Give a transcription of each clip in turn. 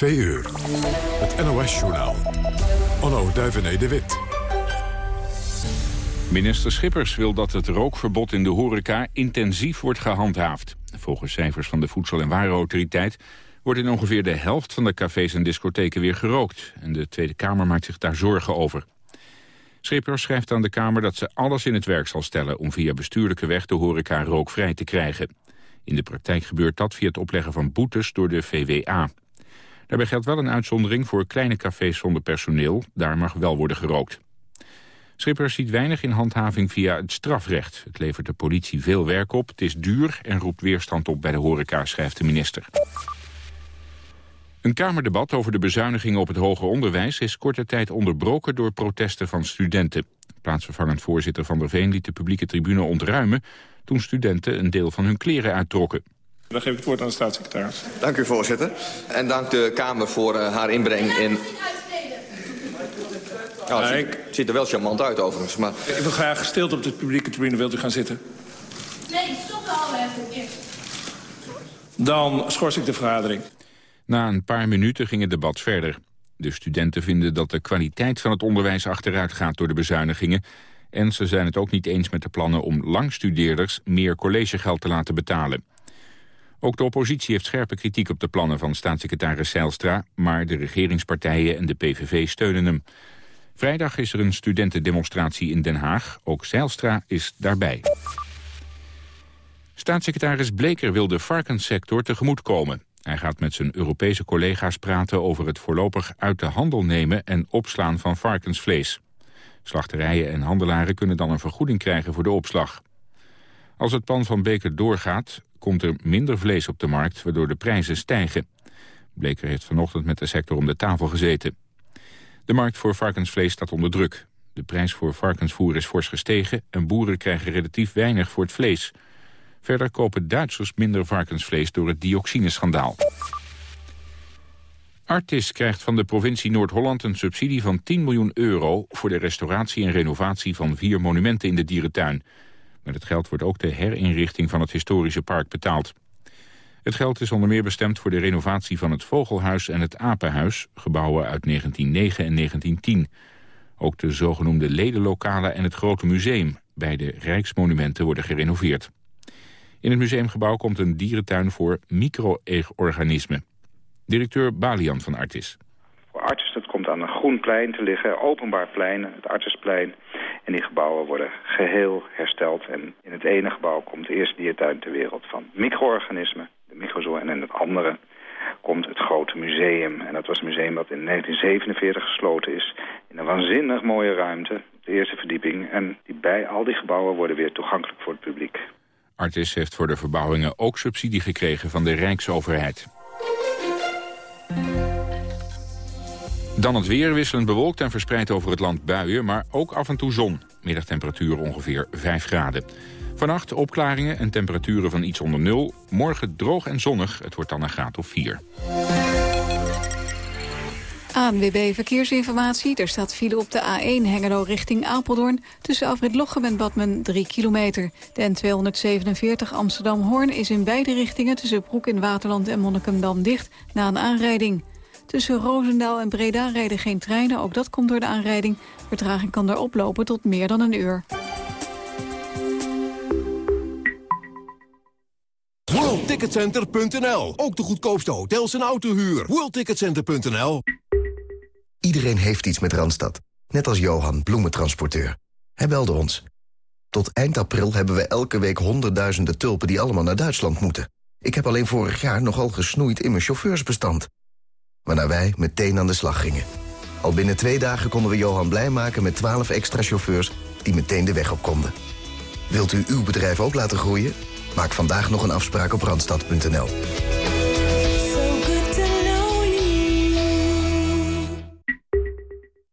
Twee uur. Het NOS-journaal. Onno Duivené de Wit. Minister Schippers wil dat het rookverbod in de horeca intensief wordt gehandhaafd. Volgens cijfers van de Voedsel- en Warenautoriteit wordt in ongeveer de helft van de cafés en discotheken weer gerookt. En de Tweede Kamer maakt zich daar zorgen over. Schippers schrijft aan de Kamer dat ze alles in het werk zal stellen... om via bestuurlijke weg de horeca rookvrij te krijgen. In de praktijk gebeurt dat via het opleggen van boetes door de VWA. Daarbij geldt wel een uitzondering voor kleine cafés zonder personeel. Daar mag wel worden gerookt. Schippers ziet weinig in handhaving via het strafrecht. Het levert de politie veel werk op, het is duur en roept weerstand op bij de horeca, schrijft de minister. Een Kamerdebat over de bezuinigingen op het hoger onderwijs... is korte tijd onderbroken door protesten van studenten. Plaatsvervangend voorzitter Van der Veen liet de publieke tribune ontruimen... toen studenten een deel van hun kleren uittrokken. Dan geef ik het woord aan de staatssecretaris. Dank u, voorzitter. En dank de Kamer voor uh, haar inbreng in... Nou, het, ziet, het ziet er wel charmant uit overigens, maar... Ik wil graag stilte op de publieke tribune. Wilt u gaan zitten? Nee, stop al even. Dan schors ik de vergadering. Na een paar minuten ging het debat verder. De studenten vinden dat de kwaliteit van het onderwijs achteruit gaat door de bezuinigingen. En ze zijn het ook niet eens met de plannen om langstudeerders meer collegegeld te laten betalen. Ook de oppositie heeft scherpe kritiek op de plannen van staatssecretaris Zijlstra... maar de regeringspartijen en de PVV steunen hem. Vrijdag is er een studentendemonstratie in Den Haag. Ook Zijlstra is daarbij. Staatssecretaris Bleker wil de varkenssector tegemoetkomen. Hij gaat met zijn Europese collega's praten over het voorlopig uit de handel nemen en opslaan van varkensvlees. Slachterijen en handelaren kunnen dan een vergoeding krijgen voor de opslag. Als het plan van Beker doorgaat, komt er minder vlees op de markt, waardoor de prijzen stijgen. Bleker heeft vanochtend met de sector om de tafel gezeten. De markt voor varkensvlees staat onder druk. De prijs voor varkensvoer is fors gestegen en boeren krijgen relatief weinig voor het vlees. Verder kopen Duitsers minder varkensvlees door het dioxineschandaal. Artis krijgt van de provincie Noord-Holland een subsidie van 10 miljoen euro... voor de restauratie en renovatie van vier monumenten in de dierentuin. Met het geld wordt ook de herinrichting van het historische park betaald. Het geld is onder meer bestemd voor de renovatie van het Vogelhuis en het Apenhuis... gebouwen uit 1909 en 1910. Ook de zogenoemde ledenlokalen en het Grote Museum... bij de Rijksmonumenten worden gerenoveerd. In het museumgebouw komt een dierentuin voor micro-organismen. Directeur Balian van Artis. Voor Artis dat komt aan een groen plein te liggen, openbaar plein, het Artisplein. En die gebouwen worden geheel hersteld. En in het ene gebouw komt de eerste diertuin ter wereld van micro-organismen, de microzoa. En in het andere komt het grote museum. En dat was een museum dat in 1947 gesloten is. In een waanzinnig mooie ruimte, de eerste verdieping. En die bij al die gebouwen worden weer toegankelijk voor het publiek. Artis heeft voor de verbouwingen ook subsidie gekregen van de Rijksoverheid. Dan het weer wisselend bewolkt en verspreid over het land buien, maar ook af en toe zon. Middagtemperatuur ongeveer 5 graden. Vannacht opklaringen en temperaturen van iets onder nul. Morgen droog en zonnig, het wordt dan een graad of 4. ANWB Verkeersinformatie. Er staat file op de A1 Hengelo richting Apeldoorn... tussen Afrit Lochem en Badmen 3 kilometer. De N247 Amsterdam-Hoorn is in beide richtingen... tussen Broek in Waterland en Monnikendam dicht na een aanrijding. Tussen Roosendaal en Breda rijden geen treinen. Ook dat komt door de aanrijding. Vertraging kan daar oplopen tot meer dan een uur. WorldTicketCenter.nl. Ook de goedkoopste hotels en autohuur. WorldTicketCenter.nl. Iedereen heeft iets met Randstad. Net als Johan, bloementransporteur. Hij belde ons. Tot eind april hebben we elke week honderdduizenden tulpen... die allemaal naar Duitsland moeten. Ik heb alleen vorig jaar nogal gesnoeid in mijn chauffeursbestand. Waarna wij meteen aan de slag gingen. Al binnen twee dagen konden we Johan blij maken met 12 extra chauffeurs... die meteen de weg op konden. Wilt u uw bedrijf ook laten groeien? Maak vandaag nog een afspraak op Randstad.nl.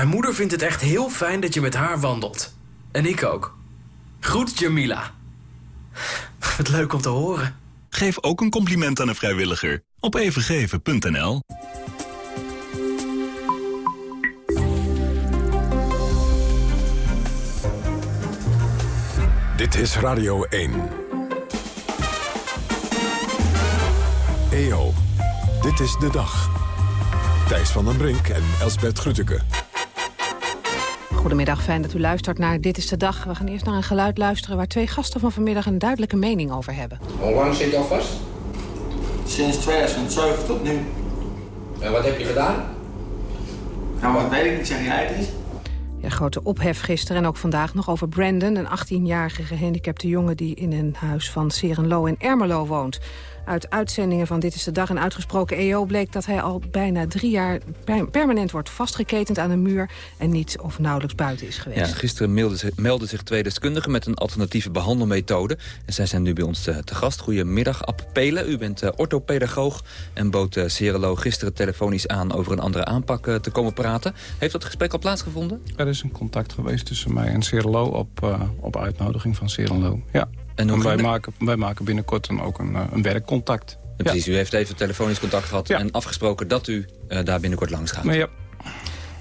Mijn moeder vindt het echt heel fijn dat je met haar wandelt. En ik ook. Groet Jamila. Wat leuk om te horen. Geef ook een compliment aan een vrijwilliger op evengeven.nl. Dit is Radio 1. EO, dit is de dag. Thijs van den Brink en Elsbert Grütke. Goedemiddag, fijn dat u luistert naar Dit is de Dag. We gaan eerst naar een geluid luisteren waar twee gasten van vanmiddag een duidelijke mening over hebben. Hoe lang zit je al vast? Sinds 2007 tot nu. En wat heb je gedaan? Nou, wat weet ik niet, zeg jij het eens? Ja, grote ophef gisteren en ook vandaag nog over Brandon... een 18-jarige gehandicapte jongen die in een huis van Serenlo in Ermelo woont. Uit uitzendingen van Dit is de Dag en uitgesproken EO bleek dat hij al bijna drie jaar permanent wordt vastgeketend aan een muur en niet of nauwelijks buiten is geweest. Ja, gisteren meldden zich, twee deskundigen met een alternatieve behandelmethode. En zij zijn nu bij ons te, te gast. Goedemiddag, App Pelen. U bent uh, orthopedagoog en bood uh, Cerelo gisteren telefonisch aan over een andere aanpak uh, te komen praten. Heeft dat gesprek al plaatsgevonden? Er is een contact geweest tussen mij en Cerelo op, op uitnodiging van Cerelo, ja. En, wij, maken, wij maken binnenkort dan ook een, een werkcontact. Ja, precies, u heeft even telefonisch contact gehad en afgesproken dat u uh, daar binnenkort langs gaat. Ja.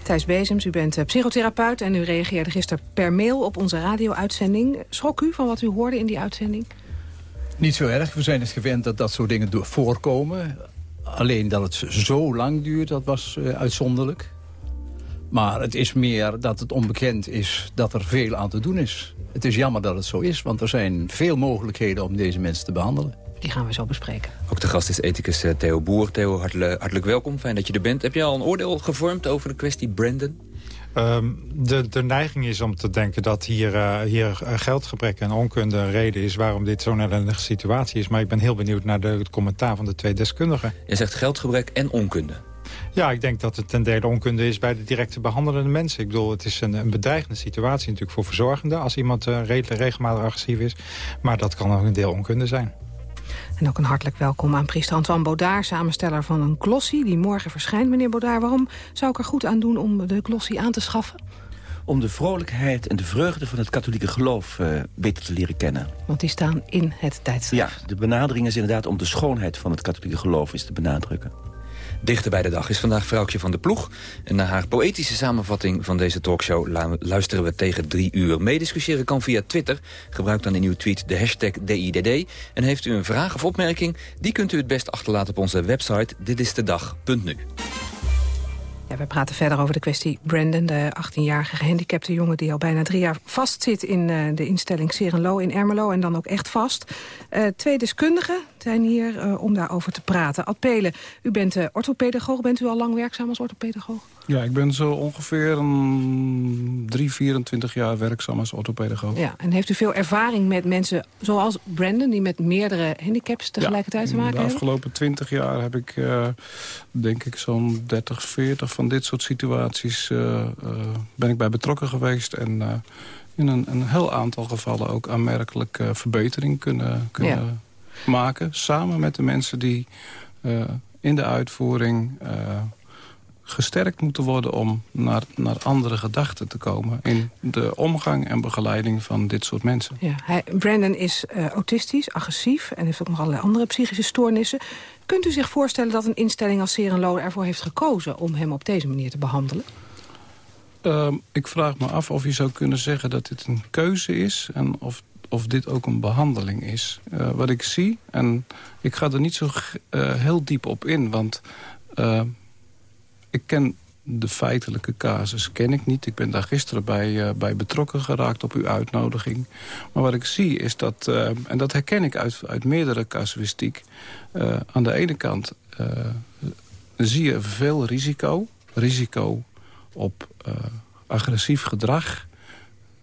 Thijs Bezems, u bent psychotherapeut en u reageerde gisteren per mail op onze radio-uitzending. Schrok u van wat u hoorde in die uitzending? Niet zo erg. We zijn het gewend dat dat soort dingen voorkomen. Alleen dat het zo lang duurt, dat was uh, uitzonderlijk. Maar het is meer dat het onbekend is dat er veel aan te doen is. Het is jammer dat het zo is, want er zijn veel mogelijkheden om deze mensen te behandelen. Die gaan we zo bespreken. Ook de gast is ethicus eh, Theo Boer. Theo, hartelijk, hartelijk welkom. Fijn dat je er bent. Heb je al een oordeel gevormd over de kwestie Brandon? Um, de, de neiging is om te denken dat hier, uh, hier geldgebrek en onkunde een reden is... waarom dit zo'n ellendige situatie is. Maar ik ben heel benieuwd naar de, het commentaar van de twee deskundigen. Je zegt geldgebrek en onkunde. Ja, ik denk dat het ten dele onkunde is bij de directe behandelende mensen. Ik bedoel, het is een, een bedreigende situatie natuurlijk voor verzorgenden... als iemand uh, regelmatig agressief is. Maar dat kan ook een deel onkunde zijn. En ook een hartelijk welkom aan priester Antoine Baudard... samensteller van een glossy die morgen verschijnt. Meneer Baudard, waarom zou ik er goed aan doen om de glossy aan te schaffen? om de vrolijkheid en de vreugde van het katholieke geloof uh, beter te leren kennen. Want die staan in het tijdschrift. Ja, de benadering is inderdaad om de schoonheid van het katholieke geloof is te benadrukken. Dichter bij de dag is vandaag vrouwtje van de ploeg. En naar haar poëtische samenvatting van deze talkshow luisteren we tegen drie uur. Meediscussiëren kan via Twitter. Gebruik dan in uw tweet de hashtag DIDD. En heeft u een vraag of opmerking, die kunt u het best achterlaten op onze website ditistedag.nu. Ja, we praten verder over de kwestie Brandon, de 18-jarige gehandicapte jongen... die al bijna drie jaar vastzit in uh, de instelling Serenlo in Ermelo... en dan ook echt vast. Uh, twee deskundigen zijn hier uh, om daarover te praten. Ad Pelen, u bent orthopedagoog. Bent u al lang werkzaam als orthopedagoog? Ja, ik ben zo ongeveer een 3, 24 jaar werkzaam als orthopedagoog. Ja, en heeft u veel ervaring met mensen zoals Brandon... die met meerdere handicaps tegelijkertijd ja, te maken hebben? de afgelopen 20 jaar heb ik, uh, denk ik, zo'n 30, 40 van dit soort situaties... Ben ik bij betrokken geweest en in een, een heel aantal gevallen ook aanmerkelijk verbetering kunnen, kunnen ja. Maken. Samen met de mensen die in de uitvoering gesterkt moeten worden om naar, naar andere gedachten te komen... in de omgang en begeleiding van dit soort mensen. Ja, hij, Brandon is uh, autistisch, agressief en heeft ook nog allerlei andere psychische stoornissen. Kunt u zich voorstellen dat een instelling als Serenlo ervoor heeft gekozen... om hem op deze manier te behandelen? Uh, ik vraag me af of je zou kunnen zeggen dat dit een keuze is... en of, of dit ook een behandeling is. Uh, wat ik zie, en ik ga er niet zo uh, heel diep op in... want ik ken de feitelijke casus ken ik niet. Ik ben daar gisteren bij, bij betrokken geraakt op uw uitnodiging. Maar wat ik zie is dat, en dat herken ik uit, uit meerdere casuïstiek... Aan de ene kant zie je veel risico. Risico op agressief gedrag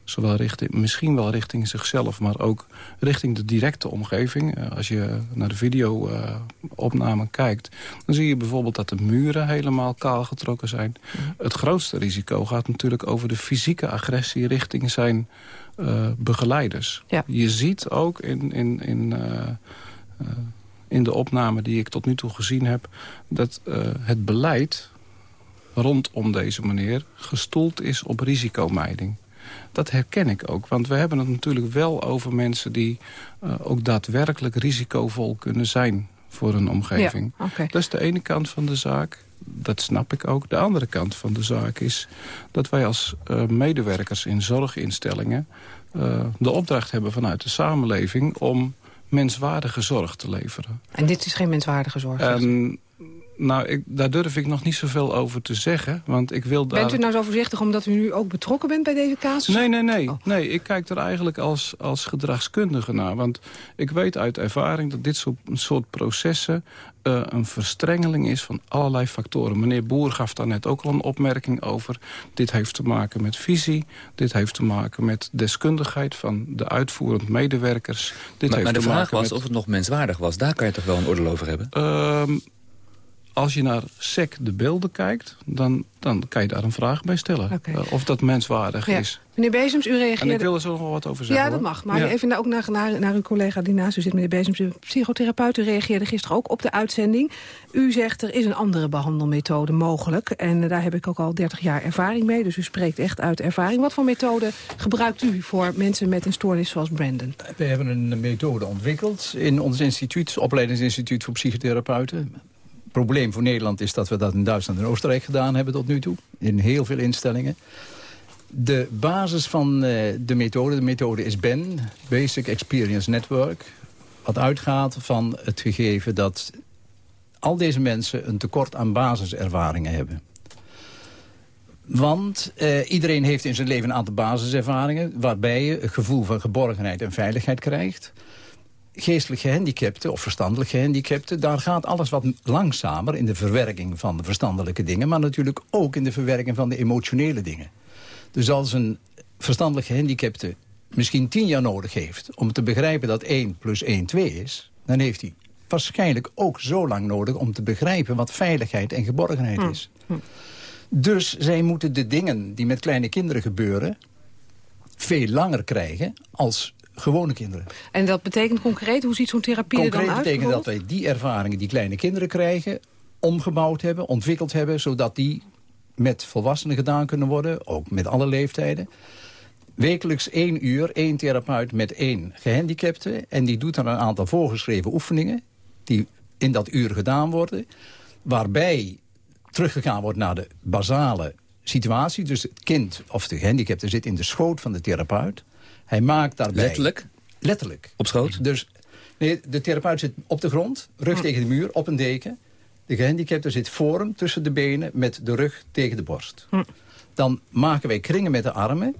Zowel richting, misschien wel richting zichzelf, maar ook richting de directe omgeving. Uh, als je naar de video-opname uh, kijkt... dan zie je bijvoorbeeld dat de muren helemaal kaal getrokken zijn. Mm. Het grootste risico gaat natuurlijk over de fysieke agressie... richting zijn uh, begeleiders. Ja. Je ziet ook in, in, in, in de opname die ik tot nu toe gezien heb... dat het beleid rondom deze meneer gestoeld is op risicomijding. Dat herken ik ook, want we hebben het natuurlijk wel over mensen... die uh, ook daadwerkelijk risicovol kunnen zijn voor een omgeving. Ja, okay. Dat is de ene kant van de zaak. Dat snap ik ook. De andere kant van de zaak is dat wij als uh, medewerkers in zorginstellingen... Uh, de opdracht hebben vanuit de samenleving om menswaardige zorg te leveren. En dit is geen menswaardige zorg? En, nou, ik, daar durf ik nog niet zoveel over te zeggen. Want ik wil daar... Bent u nou zo voorzichtig omdat u nu ook betrokken bent bij deze casus? Nee, nee, nee. Oh. nee ik kijk er eigenlijk als, als gedragskundige naar. Want ik weet uit ervaring dat dit soort, soort processen... Uh, een verstrengeling is van allerlei factoren. Meneer Boer gaf daar net ook al een opmerking over. Dit heeft te maken met visie. Dit heeft te maken met deskundigheid van de uitvoerend medewerkers. Dit maar, heeft maar de te vraag maken was met... of het nog menswaardig was. Daar kan je toch wel een oordeel over hebben? Uh, als je naar SEC de beelden kijkt, dan, dan kan je daar een vraag bij stellen. Okay. Uh, of dat menswaardig ja. is. Meneer Bezems, u reageerde... En ik wil er zo nog wel wat over zeggen. Ja, dat hoor. mag. Maar ja. even ook naar, naar, naar uw collega die naast u zit, meneer Bezems. De psychotherapeut, u reageerde gisteren ook op de uitzending. U zegt er is een andere behandelmethode mogelijk. En uh, daar heb ik ook al 30 jaar ervaring mee. Dus u spreekt echt uit ervaring. Wat voor methode gebruikt u voor mensen met een stoornis zoals Brandon? We hebben een methode ontwikkeld in ons instituut, opleidingsinstituut voor psychotherapeuten probleem voor Nederland is dat we dat in Duitsland en Oostenrijk gedaan hebben tot nu toe. In heel veel instellingen. De basis van uh, de methode, de methode is BEN, Basic Experience Network. Wat uitgaat van het gegeven dat al deze mensen een tekort aan basiservaringen hebben. Want uh, iedereen heeft in zijn leven een aantal basiservaringen... waarbij je een gevoel van geborgenheid en veiligheid krijgt geestelijk gehandicapten of verstandelijk gehandicapten... daar gaat alles wat langzamer in de verwerking van de verstandelijke dingen... maar natuurlijk ook in de verwerking van de emotionele dingen. Dus als een verstandelijk gehandicapte misschien tien jaar nodig heeft... om te begrijpen dat 1 plus 1 2 is... dan heeft hij waarschijnlijk ook zo lang nodig om te begrijpen... wat veiligheid en geborgenheid hm. is. Hm. Dus zij moeten de dingen die met kleine kinderen gebeuren... veel langer krijgen als gewone kinderen. En dat betekent concreet, hoe ziet zo'n therapie concreet er dan uit? betekent dat wij die ervaringen die kleine kinderen krijgen... omgebouwd hebben, ontwikkeld hebben... zodat die met volwassenen gedaan kunnen worden, ook met alle leeftijden. Wekelijks één uur, één therapeut met één gehandicapte... en die doet dan een aantal voorgeschreven oefeningen... die in dat uur gedaan worden... waarbij teruggegaan wordt naar de basale situatie. Dus het kind of de gehandicapte zit in de schoot van de therapeut... Hij maakt daarbij... Letterlijk? Letterlijk. Op schoot? Dus nee, de therapeut zit op de grond, rug hm. tegen de muur, op een deken. De gehandicapte zit voor hem, tussen de benen, met de rug tegen de borst. Hm. Dan maken wij kringen met de armen.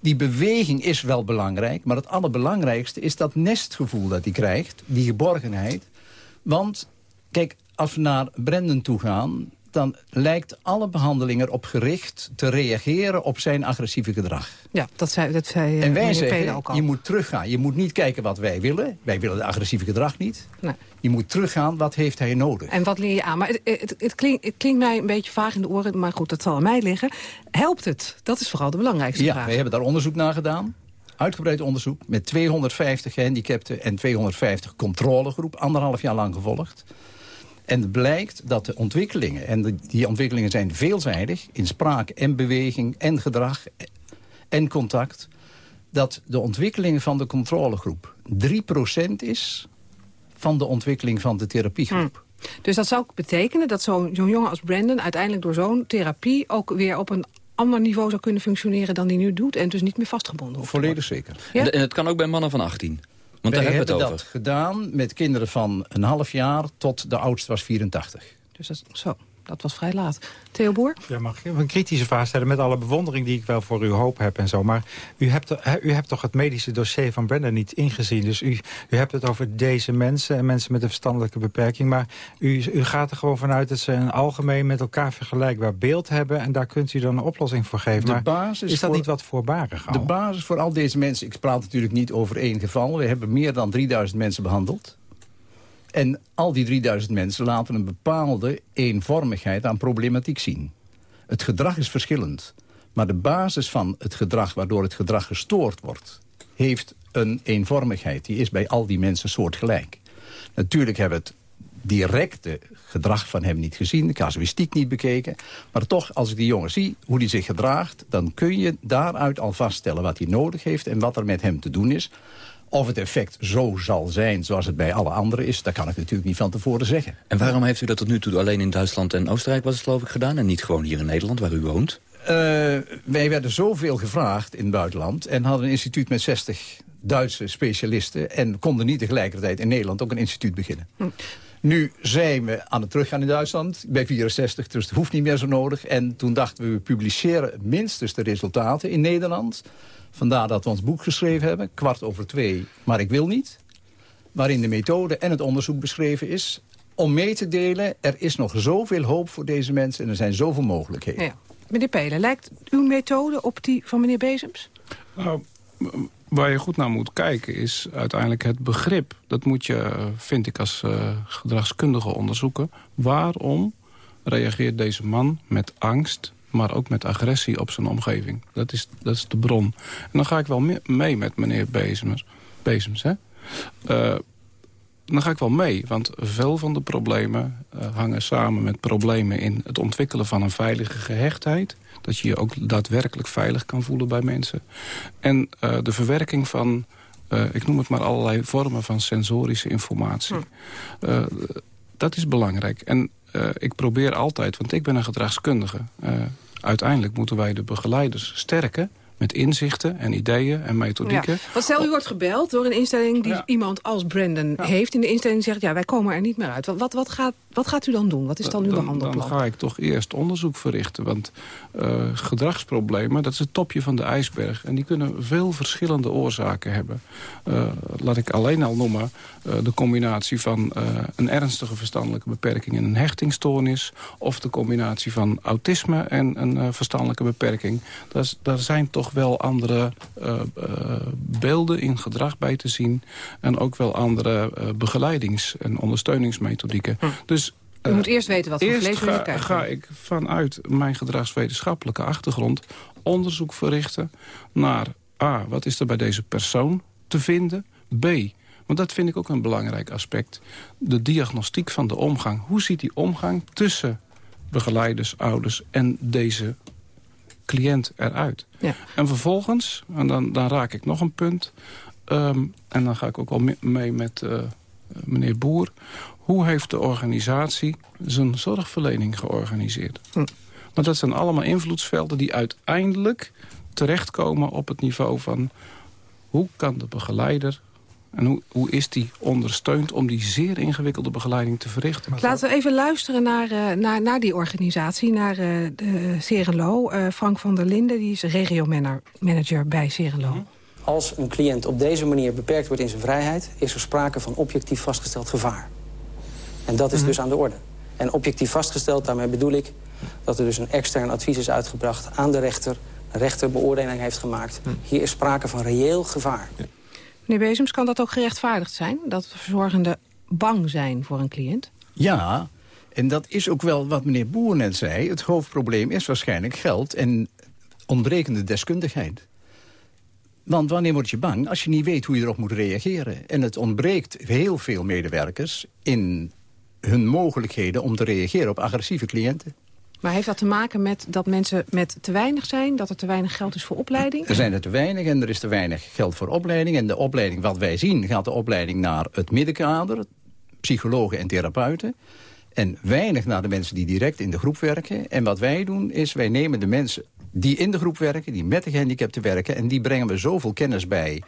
Die beweging is wel belangrijk, maar het allerbelangrijkste is dat nestgevoel dat hij krijgt. Die geborgenheid. Want, kijk, als we naar Brendan toe gaan dan lijkt alle behandeling erop gericht te reageren op zijn agressieve gedrag. Ja, dat zei, dat zei En wij zeggen, ook al. je moet teruggaan. Je moet niet kijken wat wij willen. Wij willen de agressieve gedrag niet. Nee. Je moet teruggaan, wat heeft hij nodig? En wat leer je aan? Maar het, het, het, klinkt, het, klinkt, mij een beetje vaag in de oren, maar goed, dat zal aan mij liggen. Helpt het? Dat is vooral de belangrijkste ja, vraag. wij hebben daar onderzoek naar gedaan. Uitgebreid onderzoek met 250 gehandicapten en 250 controlegroep. Anderhalf jaar lang gevolgd. En het blijkt dat de ontwikkelingen, en de, die ontwikkelingen zijn veelzijdig... in spraak en beweging en gedrag en contact... dat de ontwikkeling van de controlegroep 3% is van de ontwikkeling van de therapiegroep. Hmm. Dus dat zou betekenen dat zo'n zo jongen als Brandon... uiteindelijk door zo'n therapie ook weer op een ander niveau zou kunnen functioneren dan die nu doet... en dus niet meer vastgebonden hoeft Volledig zeker. Ja? En het kan ook bij mannen van 18? Want daar hebben we het dat gedaan met kinderen van een half jaar tot de oudste was 84. Dus dat, zo, dat was vrij laat. Theo Boer? Ja, mag ik een kritische vraag stellen met alle bewondering die ik wel voor uw hoop heb en zo. Maar u hebt, u hebt toch het medische dossier van Brenda niet ingezien. Dus u, u hebt het over deze mensen en mensen met een verstandelijke beperking. Maar u, u gaat er gewoon vanuit dat ze een algemeen met elkaar vergelijkbaar beeld hebben. En daar kunt u dan een oplossing voor geven. De maar basis is dat voor- niet wat voorbarig al? De basis voor al deze mensen, ik praat natuurlijk niet over één geval. We hebben meer dan 3000 mensen behandeld. En al die 3000 mensen laten een bepaalde eenvormigheid aan problematiek zien. Het gedrag is verschillend. Maar de basis van het gedrag waardoor het gedrag gestoord wordt... heeft een eenvormigheid. Die is bij al die mensen soortgelijk. Natuurlijk hebben we het directe gedrag van hem niet gezien, de casuïstiek niet bekeken. Maar toch, als ik die jongen zie, hoe hij zich gedraagt... dan kun je daaruit al vaststellen wat hij nodig heeft... en wat er met hem te doen is. Of het effect zo zal zijn zoals het bij alle anderen is... dat kan ik natuurlijk niet van tevoren zeggen. En waarom heeft u dat tot nu toe alleen in Duitsland en Oostenrijk was het geloof ik gedaan... en niet gewoon hier in Nederland, waar u woont? Uh, wij werden zoveel gevraagd in het buitenland... en hadden een instituut met 60 Duitse specialisten... en konden niet tegelijkertijd in Nederland ook een instituut beginnen. Hm. Nu zijn we aan het teruggaan in Duitsland. bij 64, dus het hoeft niet meer zo nodig. En toen dachten we, we publiceren minstens de resultaten in Nederland. Vandaar dat we ons boek geschreven hebben, kwart over twee, maar ik wil niet. Waarin de methode en het onderzoek beschreven is. Om mee te delen, er is nog zoveel hoop voor deze mensen... en er zijn zoveel mogelijkheden. Ja. Meneer Pelen, lijkt uw methode op die van meneer Bezems? Nou, waar je goed naar moet kijken is uiteindelijk het begrip. Dat moet je, vind ik, als uh, gedragskundige onderzoeken. Waarom reageert deze man met angst, maar ook met agressie op zijn omgeving? Dat is, dat is de bron. En dan ga ik wel mee met meneer Bezems. Bezems hè? Uh, dan ga ik wel mee, want veel van de problemen uh, hangen samen met problemen in het ontwikkelen van een veilige gehechtheid. Dat je je ook daadwerkelijk veilig kan voelen bij mensen. En uh, de verwerking van, ik noem het maar allerlei vormen van sensorische informatie. Hm. dat is belangrijk. En ik probeer altijd, want ik ben een gedragskundige. uiteindelijk moeten wij de begeleiders sterken met inzichten en ideeën en methodieken. Ja. Want stel, u wordt gebeld door een instelling die iemand als Brandon heeft... in de instelling zegt, ja, wij komen er niet meer uit. Wat, wat, gaat, wat gaat u dan doen? Wat is dan uw behandelplan? Dan ga ik toch eerst onderzoek verrichten. Want uh, gedragsproblemen, dat is het topje van de ijsberg. En die kunnen veel verschillende oorzaken hebben. Uh, laat ik alleen al noemen uh, de combinatie van een ernstige verstandelijke beperking... en een hechtingstoornis. Of de combinatie van autisme en een verstandelijke beperking. daar zijn toch wel andere beelden in gedrag bij te zien. En ook wel andere begeleidings- en ondersteuningsmethodieken. Hm. Dus u moet eerst weten wat voor eerst vlees ga, ga ik vanuit mijn gedragswetenschappelijke achtergrond onderzoek verrichten naar A, wat is er bij deze persoon te vinden? B, want dat vind ik ook een belangrijk aspect. De diagnostiek van de omgang. Hoe ziet die omgang tussen begeleiders, ouders en deze cliënt eruit? Ja. En vervolgens, en dan, dan raak ik nog een punt... Um, en dan ga ik ook al mee met uh, meneer Boer... Hoe heeft de organisatie zijn zorgverlening georganiseerd? Hm. Want dat zijn allemaal invloedsvelden die uiteindelijk terechtkomen op het niveau van... hoe kan de begeleider en hoe, hoe is die ondersteund om die zeer ingewikkelde begeleiding te verrichten? Laten we even luisteren naar, uh, naar, naar die organisatie, naar uh, de Serenlo. Uh, Frank van der Linden, die is regio-manager bij Serenlo. Hm. Als een cliënt op deze manier beperkt wordt in zijn vrijheid... is er sprake van objectief vastgesteld gevaar. En dat is mhm. dus aan de orde. En objectief vastgesteld, daarmee bedoel ik... dat er dus een extern advies is uitgebracht aan de rechter... een rechter beoordeling heeft gemaakt. Mhm. Hier is sprake van reëel gevaar. Meneer Bezems, kan dat ook gerechtvaardigd zijn? Dat verzorgenden bang zijn voor een cliënt? Ja, en dat is ook wel wat meneer Boer net zei. Het hoofdprobleem is waarschijnlijk geld en ontbrekende deskundigheid. Want wanneer word je bang? Als je niet weet hoe je erop moet reageren. En het ontbreekt heel veel medewerkers in hun mogelijkheden om te reageren op agressieve cliënten. Maar heeft dat te maken met dat mensen met te weinig zijn? Dat er te weinig geld is voor opleiding? Er zijn er te weinig en er is te weinig geld voor opleiding. En de opleiding, wat wij zien, gaat de opleiding naar het middenkader. Psychologen en therapeuten. En weinig naar de mensen die direct in de groep werken. En wat wij doen is, wij nemen de mensen die in de groep werken... die met de gehandicapten werken... en die brengen we zoveel kennis bij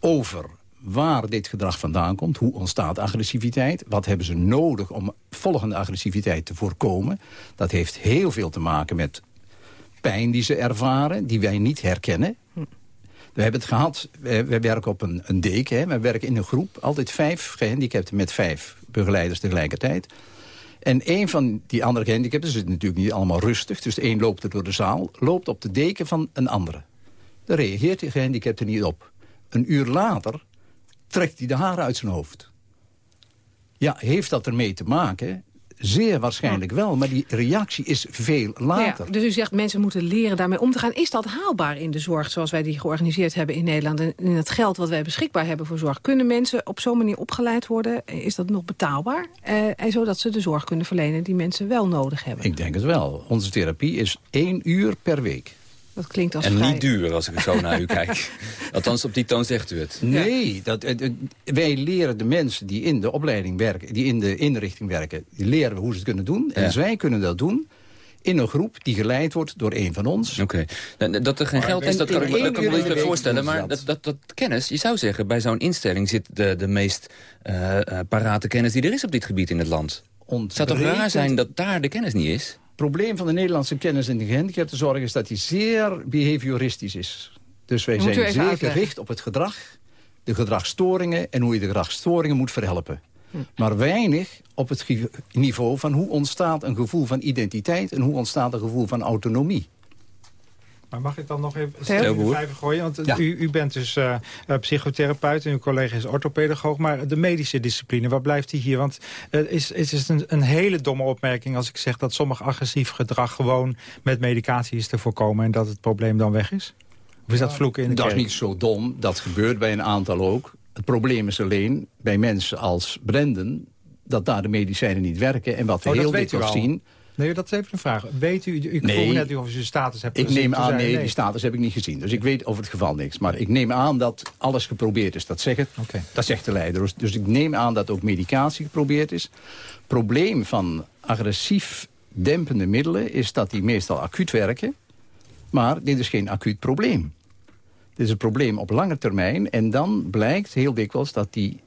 over waar dit gedrag vandaan komt. Hoe ontstaat agressiviteit? Wat hebben ze nodig om volgende agressiviteit te voorkomen? Dat heeft heel veel te maken met pijn die ze ervaren, die wij niet herkennen. We hebben het gehad, we, werken op een, een deken, hè. we werken in een groep. Altijd vijf gehandicapten met vijf begeleiders tegelijkertijd. En een van die andere gehandicapten, zitten natuurlijk niet allemaal rustig... dus de een loopt er door de zaal, loopt op de deken van een andere. Daar reageert die gehandicapte niet op. Een uur later trekt hij de haren uit zijn hoofd. Ja, heeft dat ermee te maken? Zeer waarschijnlijk wel, maar die reactie is veel later. Ja, dus u zegt mensen moeten leren daarmee om te gaan. Is dat haalbaar in de zorg zoals wij die georganiseerd hebben in Nederland? En in het geld wat wij beschikbaar hebben voor zorg. Kunnen mensen op zo'n manier opgeleid worden? Is dat nog betaalbaar? Eh, en zodat ze de zorg kunnen verlenen die mensen wel nodig hebben? Ik denk het wel. Onze therapie is één uur per week. Dat klinkt als En vrij... niet duur als ik zo naar u kijk. Althans, op die toon zegt u het. Nee, dat, het- het- wij leren de mensen die in de opleiding werken, die in de inrichting werken, die leren we hoe ze het kunnen doen. En Ja. zij kunnen dat doen in een groep die geleid wordt door een van ons. Oké. Nou, Dat er geen Maar geld is, dat kan ik me niet voorstellen. Maar dat. dat, dat, kennis, je zou zeggen, bij zo'n instelling zit de, de meest eh, eh, parate kennis die er is op dit gebied in het land. Het zou toch raar zijn dat daar de kennis niet is? Het probleem van de Nederlandse kennis in de gehandicaptenzorg is dat die zeer behavioristisch is. Dus wij zijn zeer uitleggen. gericht op het gedrag, de gedragsstoringen en hoe je de gedragsstoringen moet verhelpen. Hm. Maar weinig op het niveau van hoe ontstaat een gevoel van identiteit... en hoe ontstaat een gevoel van autonomie. Maar mag ik dan nog even een vijver gooien? Want Ja. u, u bent dus eh, eh, psychotherapeut en uw collega is orthopedagoog. Maar de medische discipline, waar blijft die hier? Want het is, het is een, een hele domme opmerking als ik zeg... dat sommig agressief gedrag gewoon met medicatie is te voorkomen... en dat het probleem dan weg is? Of is dat vloeken in de Dat is niet zo dom, dat gebeurt bij een aantal ook. Het probleem is alleen bij mensen als Brendan... dat daar de medicijnen niet werken en wat we Oh, heel dikwijls al. zien... Nee, dat is even een vraag. Weet u, ik Nee. vroeg net u of u zijn status hebt Ik neem aan, nee, die status heb ik niet gezien. Dus ik weet over het geval niks. Maar ik neem aan dat alles geprobeerd is. Dat, zegt, dat zegt de leider. Dus- Dus ik neem aan dat ook medicatie geprobeerd is. Probleem van agressief dempende middelen... is dat die meestal acuut werken. Maar dit is geen acuut probleem. Dit is een probleem op lange termijn. En dan blijkt heel dikwijls dat die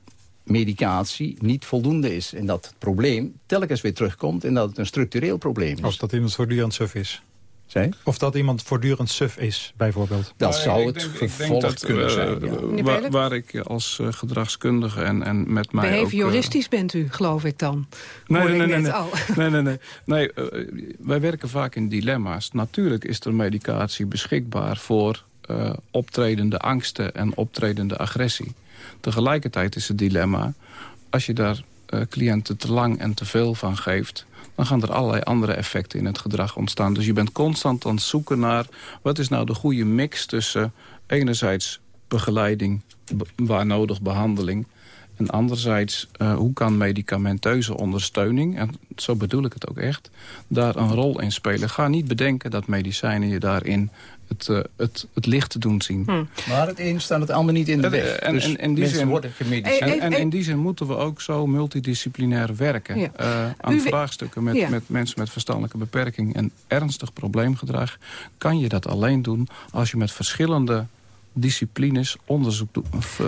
medicatie niet voldoende is. En dat het probleem telkens weer terugkomt... en dat het een structureel probleem is. Of dat iemand voortdurend suf is. Zij? Of dat iemand voortdurend suf is, bijvoorbeeld. Dat Nou, zou het gevolg kunnen eh, zijn. ja. Meneer waar, ik als eh, gedragskundige en, en met mij ook... eh, Behavioristisch bent u, geloof ik dan. Nee, nee, nee, nee. al. nee, nee, nee. nee eh, wij werken vaak in dilemma's. Natuurlijk is er medicatie beschikbaar voor eh, optredende angsten en optredende agressie. Tegelijkertijd is het dilemma, als je daar eh, cliënten te lang en te veel van geeft... dan gaan er allerlei andere effecten in het gedrag ontstaan. Dus je bent constant aan het zoeken naar... wat is nou de goede mix tussen enerzijds begeleiding, be- waar nodig behandeling... En anderzijds, eh, hoe kan medicamenteuze ondersteuning... en zo bedoel ik het ook echt, daar een rol in spelen. Ga niet bedenken dat medicijnen je daarin het, eh, het, het licht doen zien. Maar het een staat het ander niet in de En, weg. en, Dus en in die mensen zin, worden gemediceerd. en, en in die zin moeten we ook zo multidisciplinair werken. Ja. eh, aan U vraagstukken met, Ja. met mensen met verstandelijke beperking en ernstig probleemgedrag. Kan je dat alleen doen als je met verschillende disciplines onderzoek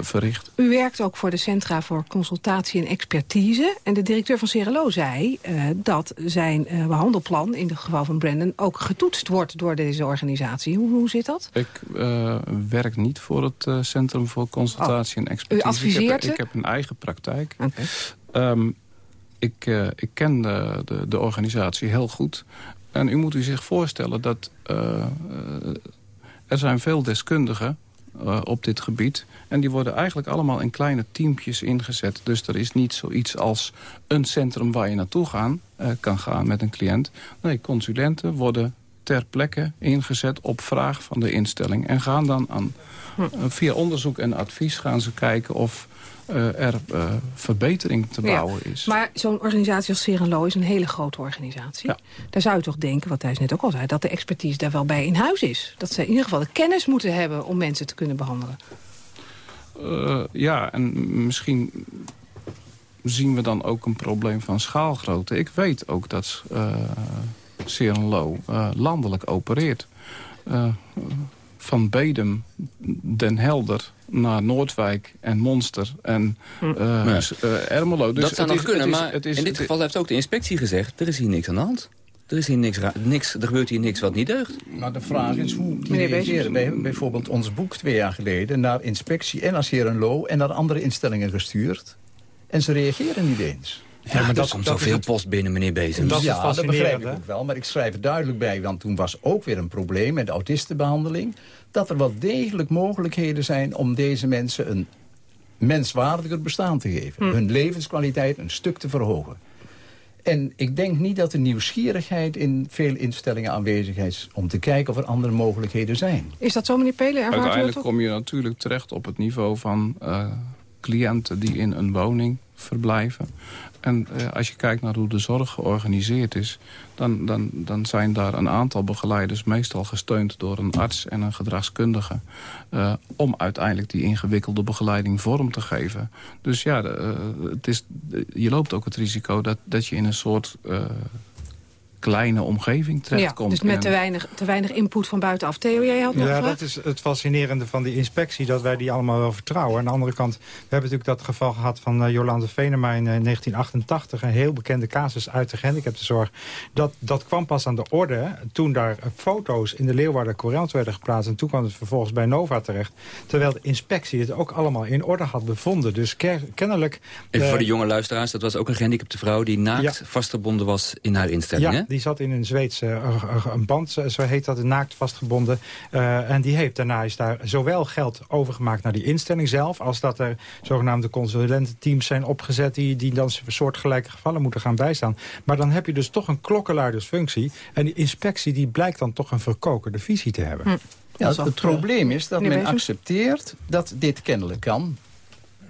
verricht. U werkt ook voor de Centra voor Consultatie en Expertise. En de directeur van Cerelo zei eh, dat zijn eh, behandelplan... in het geval van Brandon ook getoetst wordt door deze organisatie. Hoe, hoe zit dat? Ik eh, werk niet voor het Centrum voor Consultatie en Expertise. Oh. U adviseert ik, heb, ik heb een eigen praktijk. Ehm, ik, ik ken de, de, de organisatie heel goed. En u moet u zich voorstellen dat er zijn veel deskundigen eh, op dit gebied. En die worden eigenlijk allemaal in kleine teampjes ingezet. Dus er is niet zoiets als een centrum waar je naartoe gaan, eh, kan gaan met een cliënt. Nee, consulenten worden ter plekke ingezet op vraag van de instelling. En gaan dan aan, eh, via onderzoek en advies gaan ze kijken of eh, er eh, verbetering te Ja, bouwen is. Maar zo'n organisatie als Serenlo is een hele grote organisatie. Daar zou je toch denken, wat Thijs net ook al zei... dat de expertise daar wel bij in huis is. Dat ze in ieder geval de kennis moeten hebben om mensen te kunnen behandelen. Eh, ja, en misschien zien we dan ook een probleem van schaalgrootte. Ik weet ook dat uh, Serenlo uh, landelijk opereert. Uh, van Bedem, Den Helder naar Noordwijk en Monster en uh, Ja. uh, Ermelo. Dus dat zou het nog is- kunnen, het is- maar het is- in dit geval heeft ook de inspectie gezegd... er is hier niks aan de hand. Er, is hier niks, niks, er gebeurt hier niks wat niet deugt. Maar de vraag is hoe reageren. Wij hebben bijvoorbeeld ons boek twee jaar geleden... naar inspectie en naar Serenlo en naar andere instellingen gestuurd. En ze reageren niet eens. Ja, maar dat komt zoveel post binnen, meneer Bezems. ja, dat begrijp ik ook wel. Maar ik schrijf er duidelijk bij, want toen was ook weer een probleem met de autistenbehandeling. Dat er wel degelijk mogelijkheden zijn om deze mensen een menswaardiger bestaan te geven. Hm. Hun levenskwaliteit een stuk te verhogen. En ik denk niet dat de nieuwsgierigheid in veel instellingen aanwezig is... om te kijken of er andere mogelijkheden zijn. Is dat zo, meneer Pelen? Uiteindelijk kom je natuurlijk terecht op het niveau van eh, cliënten die in een woning verblijven. En eh, als je kijkt naar hoe de zorg georganiseerd is... Dan, dan, dan zijn daar een aantal begeleiders meestal gesteund door een arts en een gedragskundige... eh, om uiteindelijk die ingewikkelde begeleiding vorm te geven. Dus ja, eh, het is, je loopt ook het risico dat, dat je in een soort... kleine omgeving Ja, terechtkomt. dus met te weinig, te weinig input van buitenaf. Theo, jij had nog Ja, dat is het fascinerende van die inspectie, dat wij die allemaal wel vertrouwen. Aan de andere kant, we hebben natuurlijk dat geval gehad van eh, Jolande Venema in eh, 1988. Een heel bekende casus uit de gehandicaptenzorg. Dat, dat kwam pas aan de orde toen daar eh, foto's in de Leeuwarden Courant werden geplaatst. En toen kwam het vervolgens bij Nova terecht. Terwijl de inspectie het ook allemaal in orde had bevonden. Dus kennelijk... Even eh, voor de jonge luisteraars, dat was ook een gehandicapte vrouw... die naakt vastgebonden was in haar instelling, Ja, hè? Die zat in een Zweedse eh, eh, een band, zo zo heet dat, naakt vastgebonden. Eh, en die heeft daarna is daar zowel geld overgemaakt naar die instelling zelf... als dat er zogenaamde consulententeams zijn opgezet... die, die dan soortgelijke gevallen moeten gaan bijstaan. Maar dan heb je dus toch een klokkenluidersfunctie. En die inspectie die blijkt dan toch een verkokerde visie te hebben. Ja, Dat is het probleem is dat men accepteert dat dit kennelijk kan.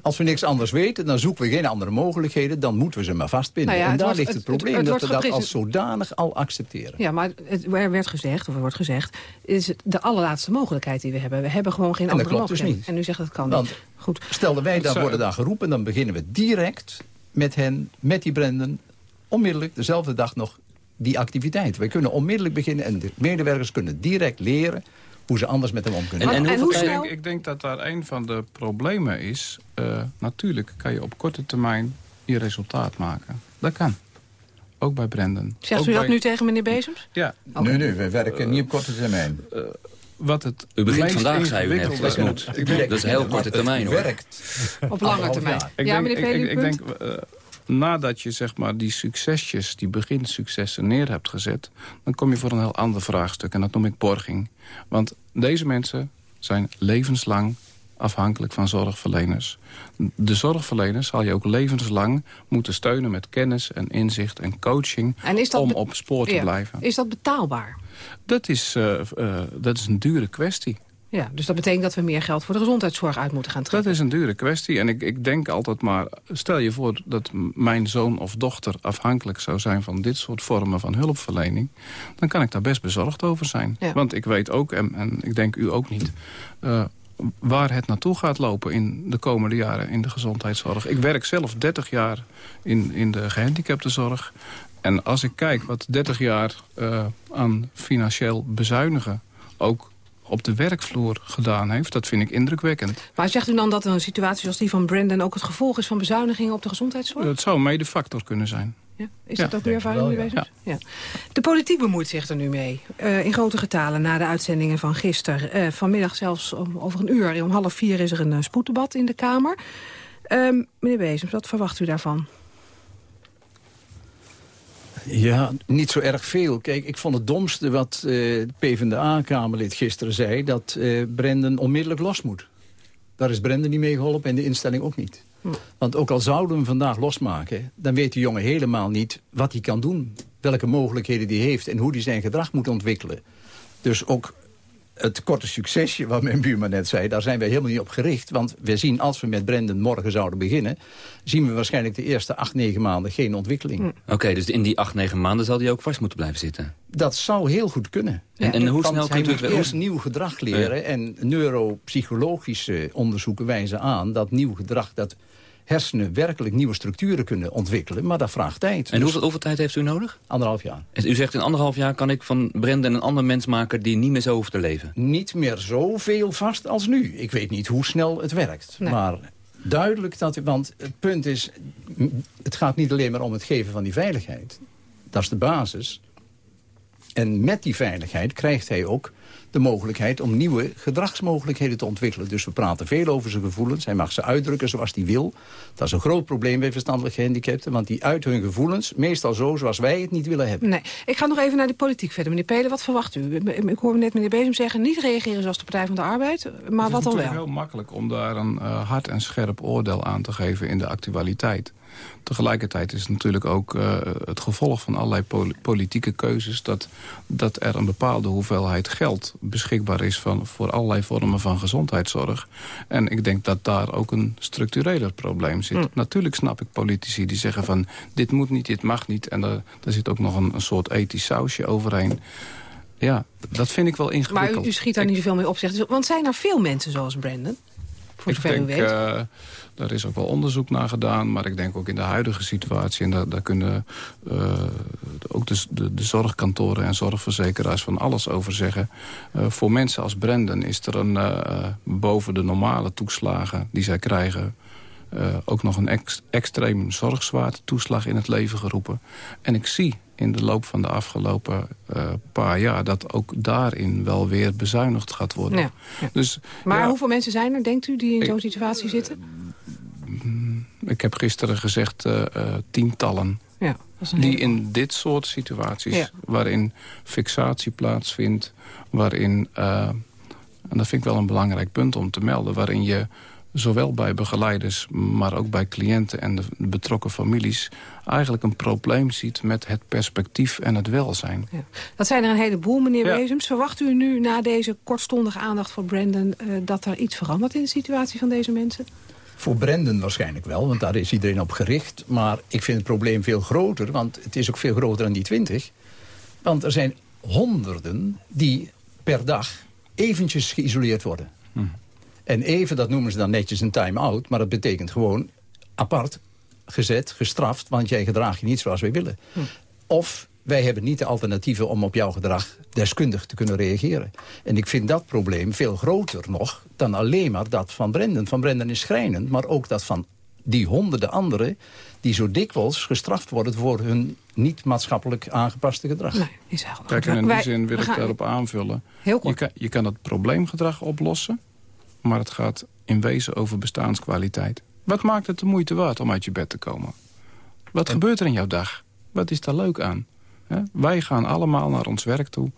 Als we niks anders weten, dan zoeken we geen andere mogelijkheden. Dan moeten we ze maar vastbinden. Nou ja, en daar wordt- ligt het het- probleem, het dat we dat als zodanig al accepteren. Ja, maar het, er werd gezegd, of er wordt gezegd... is de allerlaatste mogelijkheid die we hebben. We hebben gewoon geen En dat andere dus mogelijkheid. niet. En u zegt dat kan Want niet. Goed. Stelden wij, dan worden daar geroepen... dan beginnen we direct met hen, met die Brendan... onmiddellijk dezelfde dag nog die activiteit. Wij kunnen onmiddellijk beginnen en de medewerkers kunnen direct leren... hoe ze anders met hem om kunnen gaan. ik, denk, ik denk dat daar een van de problemen is. eh, natuurlijk kan je op korte termijn je resultaat maken. Dat kan. Ook bij Brendan. Zegt Ook u dat bij- nu tegen meneer Bezems? Ja. Nee, nee, wij werken niet op korte termijn. wat het U begint vandaag, zei u net. Dat moet. Ik denk- Dat is heel korte termijn, hoor. Op lange termijn. Ja, meneer ik, Pelen, ik, denk, eh, nadat je zeg maar, die succesjes, die beginsuccessen neer hebt gezet... dan kom je voor een heel ander vraagstuk en dat noem ik borging. Want deze mensen zijn levenslang afhankelijk van zorgverleners. De zorgverleners zal je ook levenslang moeten steunen met kennis en inzicht en coaching... En om op spoor te Ja. blijven. Is dat betaalbaar? Dat is, eh, eh, dat is een dure kwestie. Ja, dus dat betekent dat we meer geld voor de gezondheidszorg uit moeten gaan trekken. Dat is een dure kwestie. En ik, ik denk altijd maar, stel je voor dat mijn zoon of dochter afhankelijk zou zijn van dit soort vormen van hulpverlening. Dan kan ik daar best bezorgd over zijn. Ja. Want ik weet ook, en, en ik denk u ook niet, eh, waar het naartoe gaat lopen in de komende jaren in de gezondheidszorg. Ik werk zelf 30 jaar in, in de gehandicaptenzorg. En als ik kijk wat 30 jaar eh, aan financieel bezuinigen ook op de werkvloer gedaan heeft, dat vind ik indrukwekkend. Maar zegt u dan dat een situatie zoals die van Brandon... ook het gevolg is van bezuinigingen op de gezondheidszorg? Dat zou een medefactor kunnen zijn. Ja? Is Ja. dat ook uw ervaring, ja. Wezens? Ja. De politiek bemoeit zich er nu mee. Eh, in grote getalen na de uitzendingen van gisteren. Eh, vanmiddag zelfs om, over een uur, om half vier, is er een eh, spoeddebat in de Kamer. Ehm, meneer Bezems, wat verwacht u daarvan? Ja, niet zo erg veel. Kijk, ik vond het domste wat eh PvdA-kamerlid gisteren zei... dat eh Brendan onmiddellijk los moet. Daar is Brendan niet mee geholpen en de instelling ook niet. Want ook al zouden we hem vandaag losmaken... dan weet die jongen helemaal niet wat hij kan doen. Welke mogelijkheden hij heeft en hoe hij zijn gedrag moet ontwikkelen. Dus ook het korte succesje, wat mijn buurman net zei... daar zijn wij helemaal niet op gericht. Want we zien, als we met Brendan morgen zouden beginnen... zien we waarschijnlijk de eerste acht, negen maanden geen ontwikkeling. Oké, dus in die acht, negen maanden zal hij ook vast moeten blijven zitten. Dat zou heel goed kunnen. En- en hoe snel kunt u het- eerst nieuw gedrag leren. En neuropsychologische onderzoeken wijzen aan dat nieuw gedrag... dat hersenen werkelijk nieuwe structuren kunnen ontwikkelen. Maar dat vraagt tijd. En Dus hoeveel, hoeveel tijd heeft u nodig? Anderhalf jaar. Dus U zegt in anderhalf jaar kan ik van Brendan een ander mens maken... die niet meer zo hoeft te leven. Niet meer zoveel vast als nu. Ik weet niet hoe snel het werkt. Nee. Maar duidelijk dat... Want het punt is, het gaat niet alleen maar om het geven van die veiligheid. Dat is de basis. En met die veiligheid krijgt hij ook de mogelijkheid om nieuwe gedragsmogelijkheden te ontwikkelen. Dus we praten veel over zijn gevoelens. Hij mag ze uitdrukken zoals hij wil. Dat is een groot probleem bij verstandelijk gehandicapten. Want die uit hun gevoelens meestal zo zoals wij het niet willen hebben. Nee, ik ga nog even naar de politiek verder. Meneer Pelen, wat verwacht u? Ik hoorde net meneer Bezem zeggen, niet reageren zoals de Partij van de Arbeid. Maar wat dan wel? Het is heel makkelijk om daar een uh, hard en scherp oordeel aan te geven in de actualiteit. Tegelijkertijd is het natuurlijk ook uh, het gevolg van allerlei politieke keuzes... Dat, dat er een bepaalde hoeveelheid geld beschikbaar is van, voor allerlei vormen van gezondheidszorg. En ik denk dat daar ook een structureler probleem zit. Mm. Natuurlijk snap ik politici die zeggen van dit moet niet, dit mag niet. En daar, daar zit ook nog een, een soort ethisch sausje overheen. Ja, dat vind ik wel ingewikkeld. Maar u, u schiet daar niet zoveel mee op, zegt. Want zijn er veel mensen zoals Brandon? Voor zover denk, u weet. Uh, daar is ook wel onderzoek naar gedaan. Maar ik denk ook in de huidige situatie... en daar, daar kunnen uh, ook de, de, de, zorgkantoren en zorgverzekeraars van alles over zeggen. Uh, voor mensen als Brendan is er een boven de normale toeslagen die zij krijgen... ook nog een ex, extreem zorgzwaarte toeslag in het leven geroepen. En ik zie in de loop van de afgelopen uh, paar jaar... dat ook daarin wel weer bezuinigd gaat worden. Ja, Dus, maar hoeveel mensen zijn er, denkt u, die in zo'n situatie zitten? Mm, ik heb gisteren gezegd uh, uh, tientallen. Ja, die in dit soort situaties, waarin fixatie plaatsvindt... waarin, en dat vind ik wel een belangrijk punt om te melden... waarin je zowel bij begeleiders, maar ook bij cliënten en de betrokken families... eigenlijk een probleem ziet met het perspectief en het welzijn. Ja. Dat zijn er een heleboel, meneer ja. Wezems. Verwacht u nu na deze kortstondige aandacht voor Brandon... Uh, dat er iets verandert in de situatie van deze mensen? Voor Brandon waarschijnlijk wel, want daar is iedereen op gericht. Maar ik vind het probleem veel groter, want het is ook veel groter dan die twintig. Want er zijn honderden die per dag eventjes geïsoleerd worden. Hm. En even, dat noemen ze dan netjes een time-out... maar dat betekent gewoon apart gezet, gestraft... want jij gedraagt je niet zoals wij willen. Hm. Of wij hebben niet de alternatieven om op jouw gedrag deskundig te kunnen reageren. En ik vind dat probleem veel groter nog dan alleen maar dat van Brendan. Van Brendan is schrijnend, maar ook dat van die honderden anderen... die zo dikwijls gestraft worden voor hun niet maatschappelijk aangepaste gedrag. Nee, is eigenlijk Kijk, en in die zin wil ik daarop aanvullen. Heel kort. Je kan, je kan het probleemgedrag oplossen maar het gaat in wezen over bestaanskwaliteit. Wat maakt het de moeite waard om uit je bed te komen? Wat gebeurt er in jouw dag? Wat is daar leuk aan? Wij gaan allemaal naar ons werk toe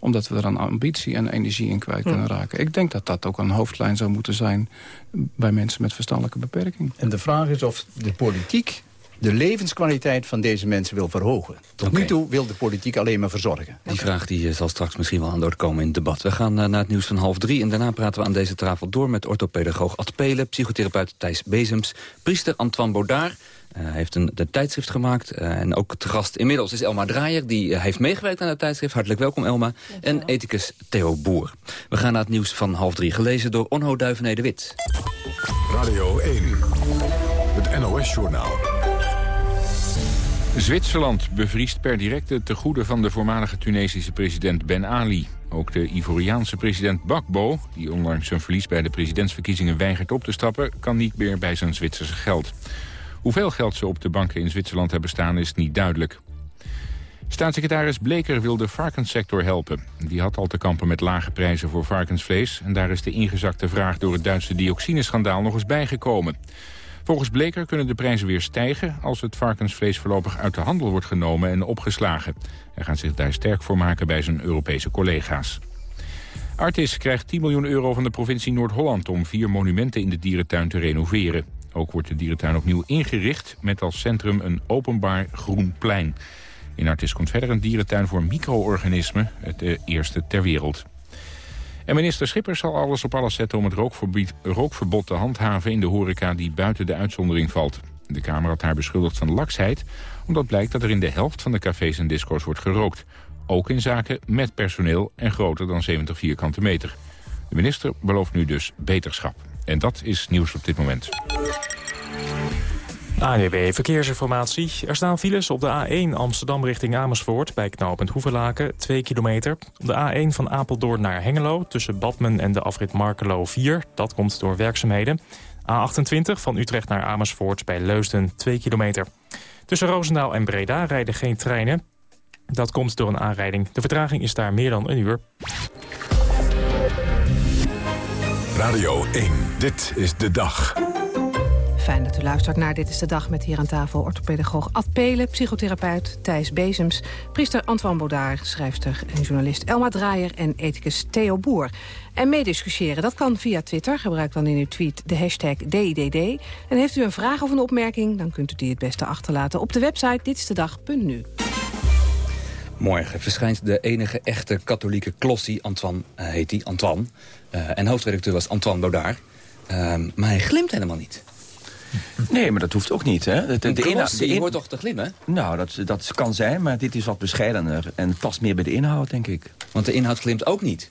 omdat we er een ambitie en energie in kwijt kunnen raken. Ik denk dat dat ook een hoofdlijn zou moeten zijn... bij mensen met verstandelijke beperking. En de vraag is of de politiek de levenskwaliteit van deze mensen wil verhogen. Tot okay. nu toe wil de politiek alleen maar verzorgen. Die vraag die eh, zal straks misschien wel aan de orde komen in het debat. We gaan uh, naar het nieuws van half drie en daarna praten we aan deze tafel door... met orthopedagoog Ad Pelen, psychotherapeut Thijs Bezems... priester Antoine Baudard, hij uh, heeft een de tijdschrift gemaakt. Uh, en ook te gast inmiddels is Elma Draaier. Die uh, heeft meegewerkt aan het tijdschrift. Hartelijk welkom, Elma. En ethicus Theo Boer. We gaan naar het nieuws van half drie. Gelezen door Onho Duivenede-Wit. Radio 1. Het NOS-journaal. Zwitserland bevriest per direct de tegoeden van de voormalige Tunesische president Ben Ali. Ook de Ivoriaanse president Bakbo, die ondanks zijn verlies bij de presidentsverkiezingen weigert op te stappen, kan niet meer bij zijn Zwitserse geld. Hoeveel geld ze op de banken in Zwitserland hebben staan is niet duidelijk. Staatssecretaris Bleker wil de varkenssector helpen. Die had al te kampen met lage prijzen voor varkensvlees... en daar is de ingezakte vraag door het Duitse dioxineschandaal nog eens bijgekomen. Volgens Bleker kunnen de prijzen weer stijgen als het varkensvlees voorlopig uit de handel wordt genomen en opgeslagen. Hij gaat zich daar sterk voor maken bij zijn Europese collega's. Artis krijgt 10 miljoen euro van de provincie Noord-Holland om vier monumenten in de dierentuin te renoveren. Ook wordt de dierentuin opnieuw ingericht met als centrum een openbaar groen plein. In Artis komt verder een dierentuin voor micro-organismen, het eerste ter wereld. En minister Schippers zal alles op alles zetten om het rookverbod te handhaven in de horeca die buiten de uitzondering valt. De Kamer had haar beschuldigd van laksheid, omdat blijkt dat er in de helft van de cafés en disco's wordt gerookt. Ook in zaken met personeel en groter dan 70 vierkante meter. De minister belooft nu dus beterschap. En dat is nieuws op dit moment. ANWB Verkeersinformatie. Er staan files op de A1 Amsterdam richting Amersfoort... bij knooppunt Hoevelaken, 2 kilometer. De A1 van Apeldoorn naar Hengelo... tussen Badmen en de afrit Markelo 4. Dat komt door werkzaamheden. A28 van Utrecht naar Amersfoort bij Leusden, 2 kilometer. Tussen Roosendaal en Breda rijden geen treinen. Dat komt door een aanrijding. De vertraging is daar meer dan een uur. Radio 1, dit is de dag. Fijn dat u luistert naar Dit is de Dag met hier aan tafel... orthopedagoog Ad Pelen, psychotherapeut Thijs Bezems... priester Antoine Baudard, schrijfster en journalist Elma Draaier... en ethicus Theo Boer. En meediscussiëren, dat kan via Twitter. Gebruik dan in uw tweet de hashtag DIDD. En heeft u een vraag of een opmerking... dan kunt u die het beste achterlaten op de website ditistedag.nu. Morgen verschijnt de enige echte katholieke klossie, Antoine uh, heet hij, Antoine. Uh, en hoofdredacteur was Antoine Baudard. Uh, maar hij glimt helemaal niet. Nee, maar dat hoeft ook niet. Hè? De, de, de hoort toch te glimmen? Nou, dat, dat kan zijn, maar dit is wat bescheidener. En past meer bij de inhoud, denk ik. Want de inhoud glimt ook niet?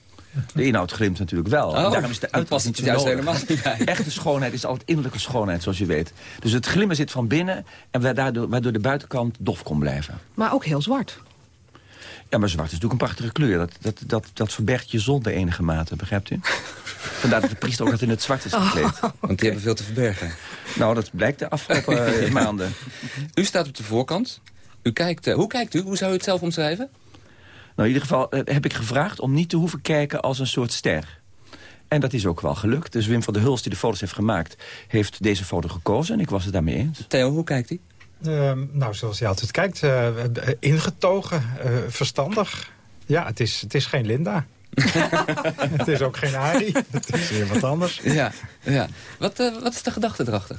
De inhoud glimt natuurlijk wel. Oh, Daarom is de uitwas niet juist helemaal niet bij. Echte schoonheid is altijd innerlijke schoonheid, zoals je weet. Dus het glimmen zit van binnen en waardoor, waardoor de buitenkant dof kon blijven. Maar ook heel zwart. Ja, maar zwart is natuurlijk een prachtige kleur. Dat, dat, dat, dat verbergt je zonde enige mate, begrijpt u? Vandaar dat de priester ook altijd in het zwart is gekleed. Oh, okay. Want die hebben veel te verbergen. Nou, dat blijkt de afgelopen uh, maanden. U staat op de voorkant. U kijkt, uh, hoe kijkt u? Hoe zou u het zelf omschrijven? Nou, in ieder geval uh, heb ik gevraagd om niet te hoeven kijken als een soort ster. En dat is ook wel gelukt. Dus Wim van der Hulst, die de foto's heeft gemaakt... heeft deze foto gekozen en ik was het daarmee eens. Theo, hoe kijkt hij? Uh, nou, zoals je altijd kijkt, uh, ingetogen, uh, verstandig. Ja, het is, het is geen Linda. het is ook geen Ari. Het is weer wat anders. Ja, ja. Wat, wat is de gedachte erachter?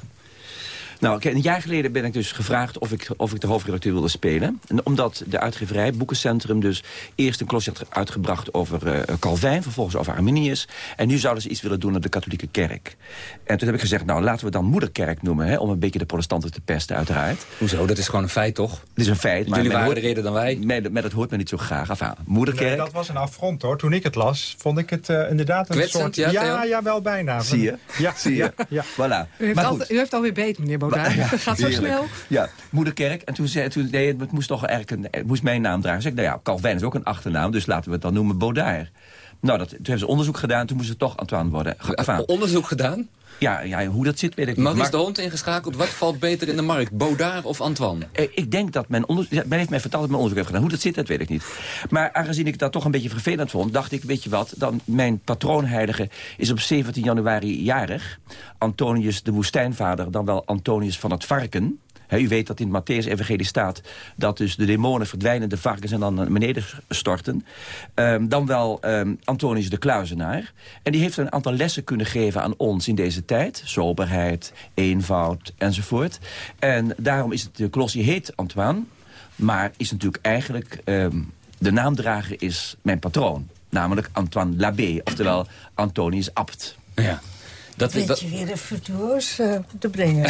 Nou, een jaar geleden ben ik dus gevraagd of ik, of ik de hoofdredacteur wilde spelen. En omdat de uitgeverij, Boekencentrum, dus eerst een klosje had uitgebracht over uh, Calvijn, vervolgens over Arminius. En nu zouden ze iets willen doen naar de katholieke kerk. En toen heb ik gezegd, nou laten we dan moederkerk noemen, hè, om een beetje de protestanten te pesten uiteraard. Hoezo? Dat is gewoon een feit, toch? Het is een feit. Maar jullie waren reden dan wij? Nee, maar dat hoort me niet zo graag. Enfin, moederkerk. Nee, dat was een affront hoor. Toen ik het las, vond ik het uh, inderdaad een Kwetsend, soort... Ja, ja, ja, wel bijna. Zie je? Ja, Zie je? Ja, ja. Voilà. U heeft, maar al, goed. u heeft alweer beet, meneer Ja, dat gaat zo heerlijk. snel. Ja, moederkerk. En toen zei toen, nee, het moest toch eigenlijk een, het moest mijn naam dragen. Zeg ik, nou ja, Calvin is ook een achternaam, dus laten we het dan noemen Baudard. Nou, dat, toen hebben ze onderzoek gedaan, toen moest het toch Antoine worden. Enfin, onderzoek gedaan? Ja, ja, hoe dat zit weet ik niet. Maurice de Hond ingeschakeld, wat valt beter in de markt? Baudard of Antoine? Eh, ik denk dat men onderzoek... Ja, men heeft mij verteld dat men onderzoek heeft gedaan. Hoe dat zit, dat weet ik niet. Maar aangezien ik dat toch een beetje vervelend vond... dacht ik, weet je wat, dan mijn patroonheilige is op 17 januari jarig. Antonius de woestijnvader, dan wel Antonius van het varken... U weet dat in het Matthäus-evangelie staat... dat dus de demonen verdwijnen, de varkens en dan naar beneden storten. Um, dan wel um, Antonius de Kluizenaar. En die heeft een aantal lessen kunnen geven aan ons in deze tijd. Soberheid, eenvoud enzovoort. En daarom is het, de Colossie heet Antoine... maar is natuurlijk eigenlijk... Um, de naamdrager is mijn patroon. Namelijk Antoine Labbé, oftewel Antonius Abt. Ja. Dat, Weet dat, je weer de verdoors uh, te brengen.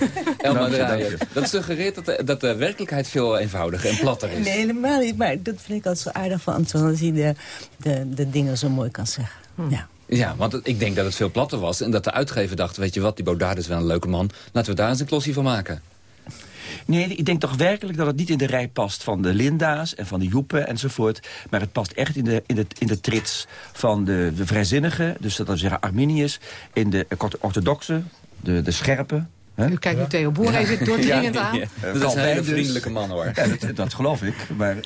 Elma Draaier, dat suggereert dat de, dat de werkelijkheid veel eenvoudiger en platter is. Nee, helemaal niet. Maar dat vind ik altijd zo aardig van Antoine... dat hij de, de, de dingen zo mooi kan zeggen. Hm. Ja. Ja, want ik denk dat het veel platter was. En dat de uitgever dacht, weet je wat, die Baudard is wel een leuke man. Laten we daar eens een klossie van maken. Nee, ik denk toch werkelijk dat het niet in de rij past van de Linda's en van de Joepen enzovoort. Maar het past echt in de, in de, in de trits van de, de vrijzinnigen, dus dat wil zeggen Arminius, in de orthodoxe, de, de U kijkt nu Theo Boer even doordringend ja, aan. Ja, ja. Dat is een hele vriendelijke man hoor. Ja, dat, dat, geloof ik. Maar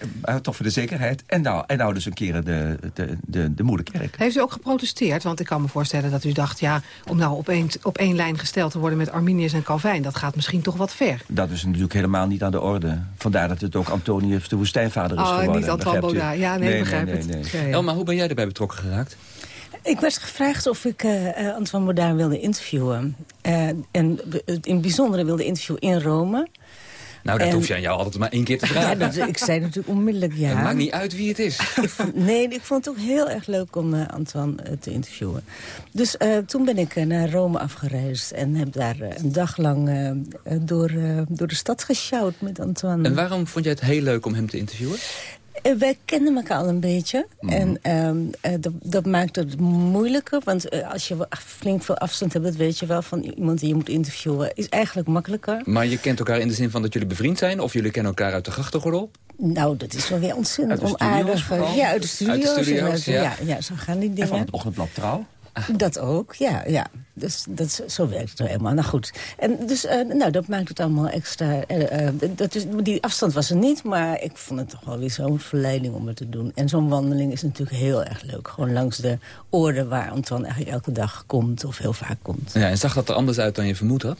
toch voor de zekerheid. En nou, en nou dus een keer de, de, de, de moederkerk. Heeft u ook geprotesteerd? Want ik kan me voorstellen dat u dacht... ja, om nou op één, op één lijn gesteld te worden met Arminius en Calvijn... dat gaat misschien toch wat ver. Dat is natuurlijk helemaal niet aan de orde. Vandaar dat het ook Antonius de woestijnvader is oh, geworden. niet Antoine. Ja, nee, nee begrijp nee, nee, het. Nee. Ja, Elma, hoe ben jij erbij betrokken geraakt? Ik werd gevraagd of ik uh, Antoine Baudard wilde interviewen. Uh, en in het bijzondere wilde interviewen in Rome. Nou, dat en, hoef je aan jou altijd maar één keer te vragen. Ja, dat, ik zei natuurlijk onmiddellijk ja. Het maakt niet uit wie het is. ik vond, nee, ik vond het ook heel erg leuk om uh, Antoine te interviewen. Dus toen ben ik naar Rome afgereisd en heb daar een dag lang door, door de stad gesjouwd met Antoine. En waarom vond jij het heel leuk om hem te interviewen? Uh, wij kennen elkaar al een beetje. Mm. En um, uh, dat, dat, maakt het moeilijker. Want uh, als je flink veel afstand hebt, dat weet je wel... van iemand die je moet interviewen, is eigenlijk makkelijker. Maar je kent elkaar in de zin van dat jullie bevriend zijn? Of jullie kennen elkaar uit de grachtengordel? Nou, dat is wel weer ontzettend onaardig. Ja, uit de studio's. Uit de studio's ja. ja. Ja, zo gaan die dingen. En van het Ochtendblad Trouw. Dat ook, ja. ja. Dus dat, zo werkt het nou helemaal. Nou goed. En dus, eh, nou, dat maakt het allemaal extra... eh, eh, dat is, die afstand was er niet, maar ik vond het toch wel weer zo'n verleiding om het te doen. En zo'n wandeling is natuurlijk heel erg leuk. Gewoon langs de oorden waar Antoine eigenlijk elke dag komt of heel vaak komt. Ja, en zag dat er anders uit dan je vermoed had?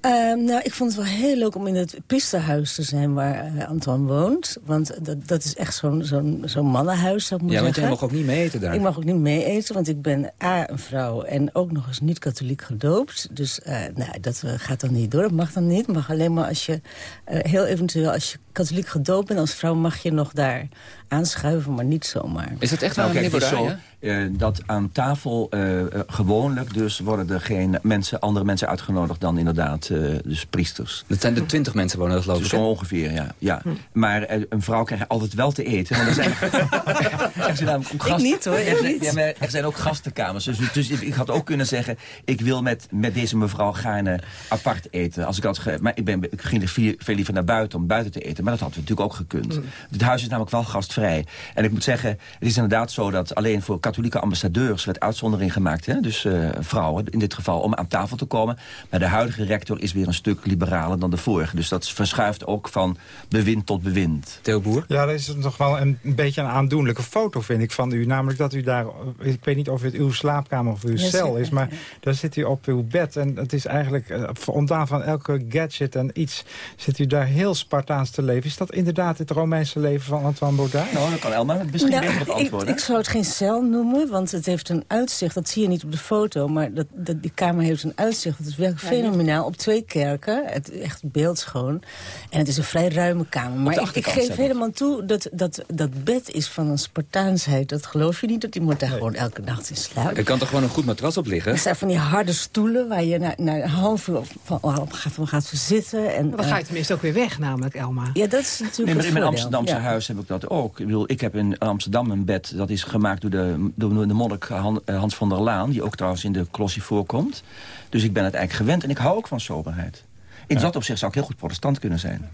Ehm, nou, ik vond het wel heel leuk om in het priesterhuis te zijn waar eh, Antoine woont. Want dat, dat is echt zo'n zo'n zo'n mannenhuis, zou ik maar Ja, want zeggen. jij mag ook niet mee eten daar. Ik mag ook niet mee eten, want ik ben A, een vrouw en ook nog eens niet katholiek gedoopt. Dus eh, nou, dat eh, gaat dan niet door, dat mag dan niet. Mag alleen maar als je, heel eventueel als je katholiek gedoopt bent als vrouw... mag je nog daar aanschuiven, maar niet zomaar. Is dat echt Nou, waar, kijk, zo eh, dat aan tafel eh, eh, gewoonlijk dus worden er geen mensen, andere mensen uitgenodigd dan inderdaad eh, dus priesters. Dat zijn er twintig mensen wonen, dat geloof ik. Zo ongeveer, ja. ja. Maar eh, een vrouw krijgt altijd wel te eten. Want er zijn, er zijn ook gasten- niet, hoor, ik Er zijn, ja, maar er zijn ook gastenkamers. Dus, dus ik had ook kunnen zeggen, ik wil met, met deze mevrouw gaarne apart eten. Als ik had ge- maar ik, ben, ik ging er veel liever naar buiten om buiten te eten. Maar dat hadden we natuurlijk ook gekund. Het huis is namelijk wel gastvrij. En ik moet zeggen, het is inderdaad zo dat alleen voor katholieke ambassadeurs werd uitzondering gemaakt. Hè? Dus eh, vrouwen in dit geval om aan tafel te komen. Maar de huidige rector is weer een stuk liberaler dan de vorige. Dus dat verschuift ook van bewind tot bewind. Theo Boer? Ja, dat is nog wel een, een beetje een aandoenlijke foto, vind ik, van u. Namelijk dat u daar, ik weet niet of het uw slaapkamer of uw Ja, cel is... maar daar zit u op uw bed en het is eigenlijk, ontdaan van elke gadget en iets... zit u daar heel Spartaans te leven. Is dat inderdaad het Romeinse leven van Antoine Baudard? Nou, dan kan Elma misschien Nou, beter op antwoorden. ik zou het geen cel noemen, want het heeft een uitzicht. Dat zie je niet op de foto, maar dat, dat, die kamer heeft een uitzicht. Het is werkelijk fenomenaal op twee kerken. Het echt beeldschoon. En het is een vrij ruime kamer. Maar ik, ik geef helemaal toe dat, dat dat bed is van een Spartaansheid. Dat geloof je niet, dat iemand daar gewoon elke nacht in slaapt. Er kan toch gewoon een goed matras op liggen? Er zijn van die harde stoelen waar je na, na een half uur op, van, op gaat, van gaat zitten. En, Dan ga je eh, tenminste ook weer weg, namelijk, Elma. ja, dat is natuurlijk Nee, maar het in mijn. Amsterdamse Ja. huis heb ik dat ook. Ik, bedoel, ik heb in Amsterdam een bed, dat is gemaakt door de, door de monnik eh, Hans van der Laan... die ook trouwens in de klossie voorkomt. Dus ik ben het eigenlijk gewend en ik hou ook van soberheid. In dat opzicht zou ik heel goed protestant kunnen zijn.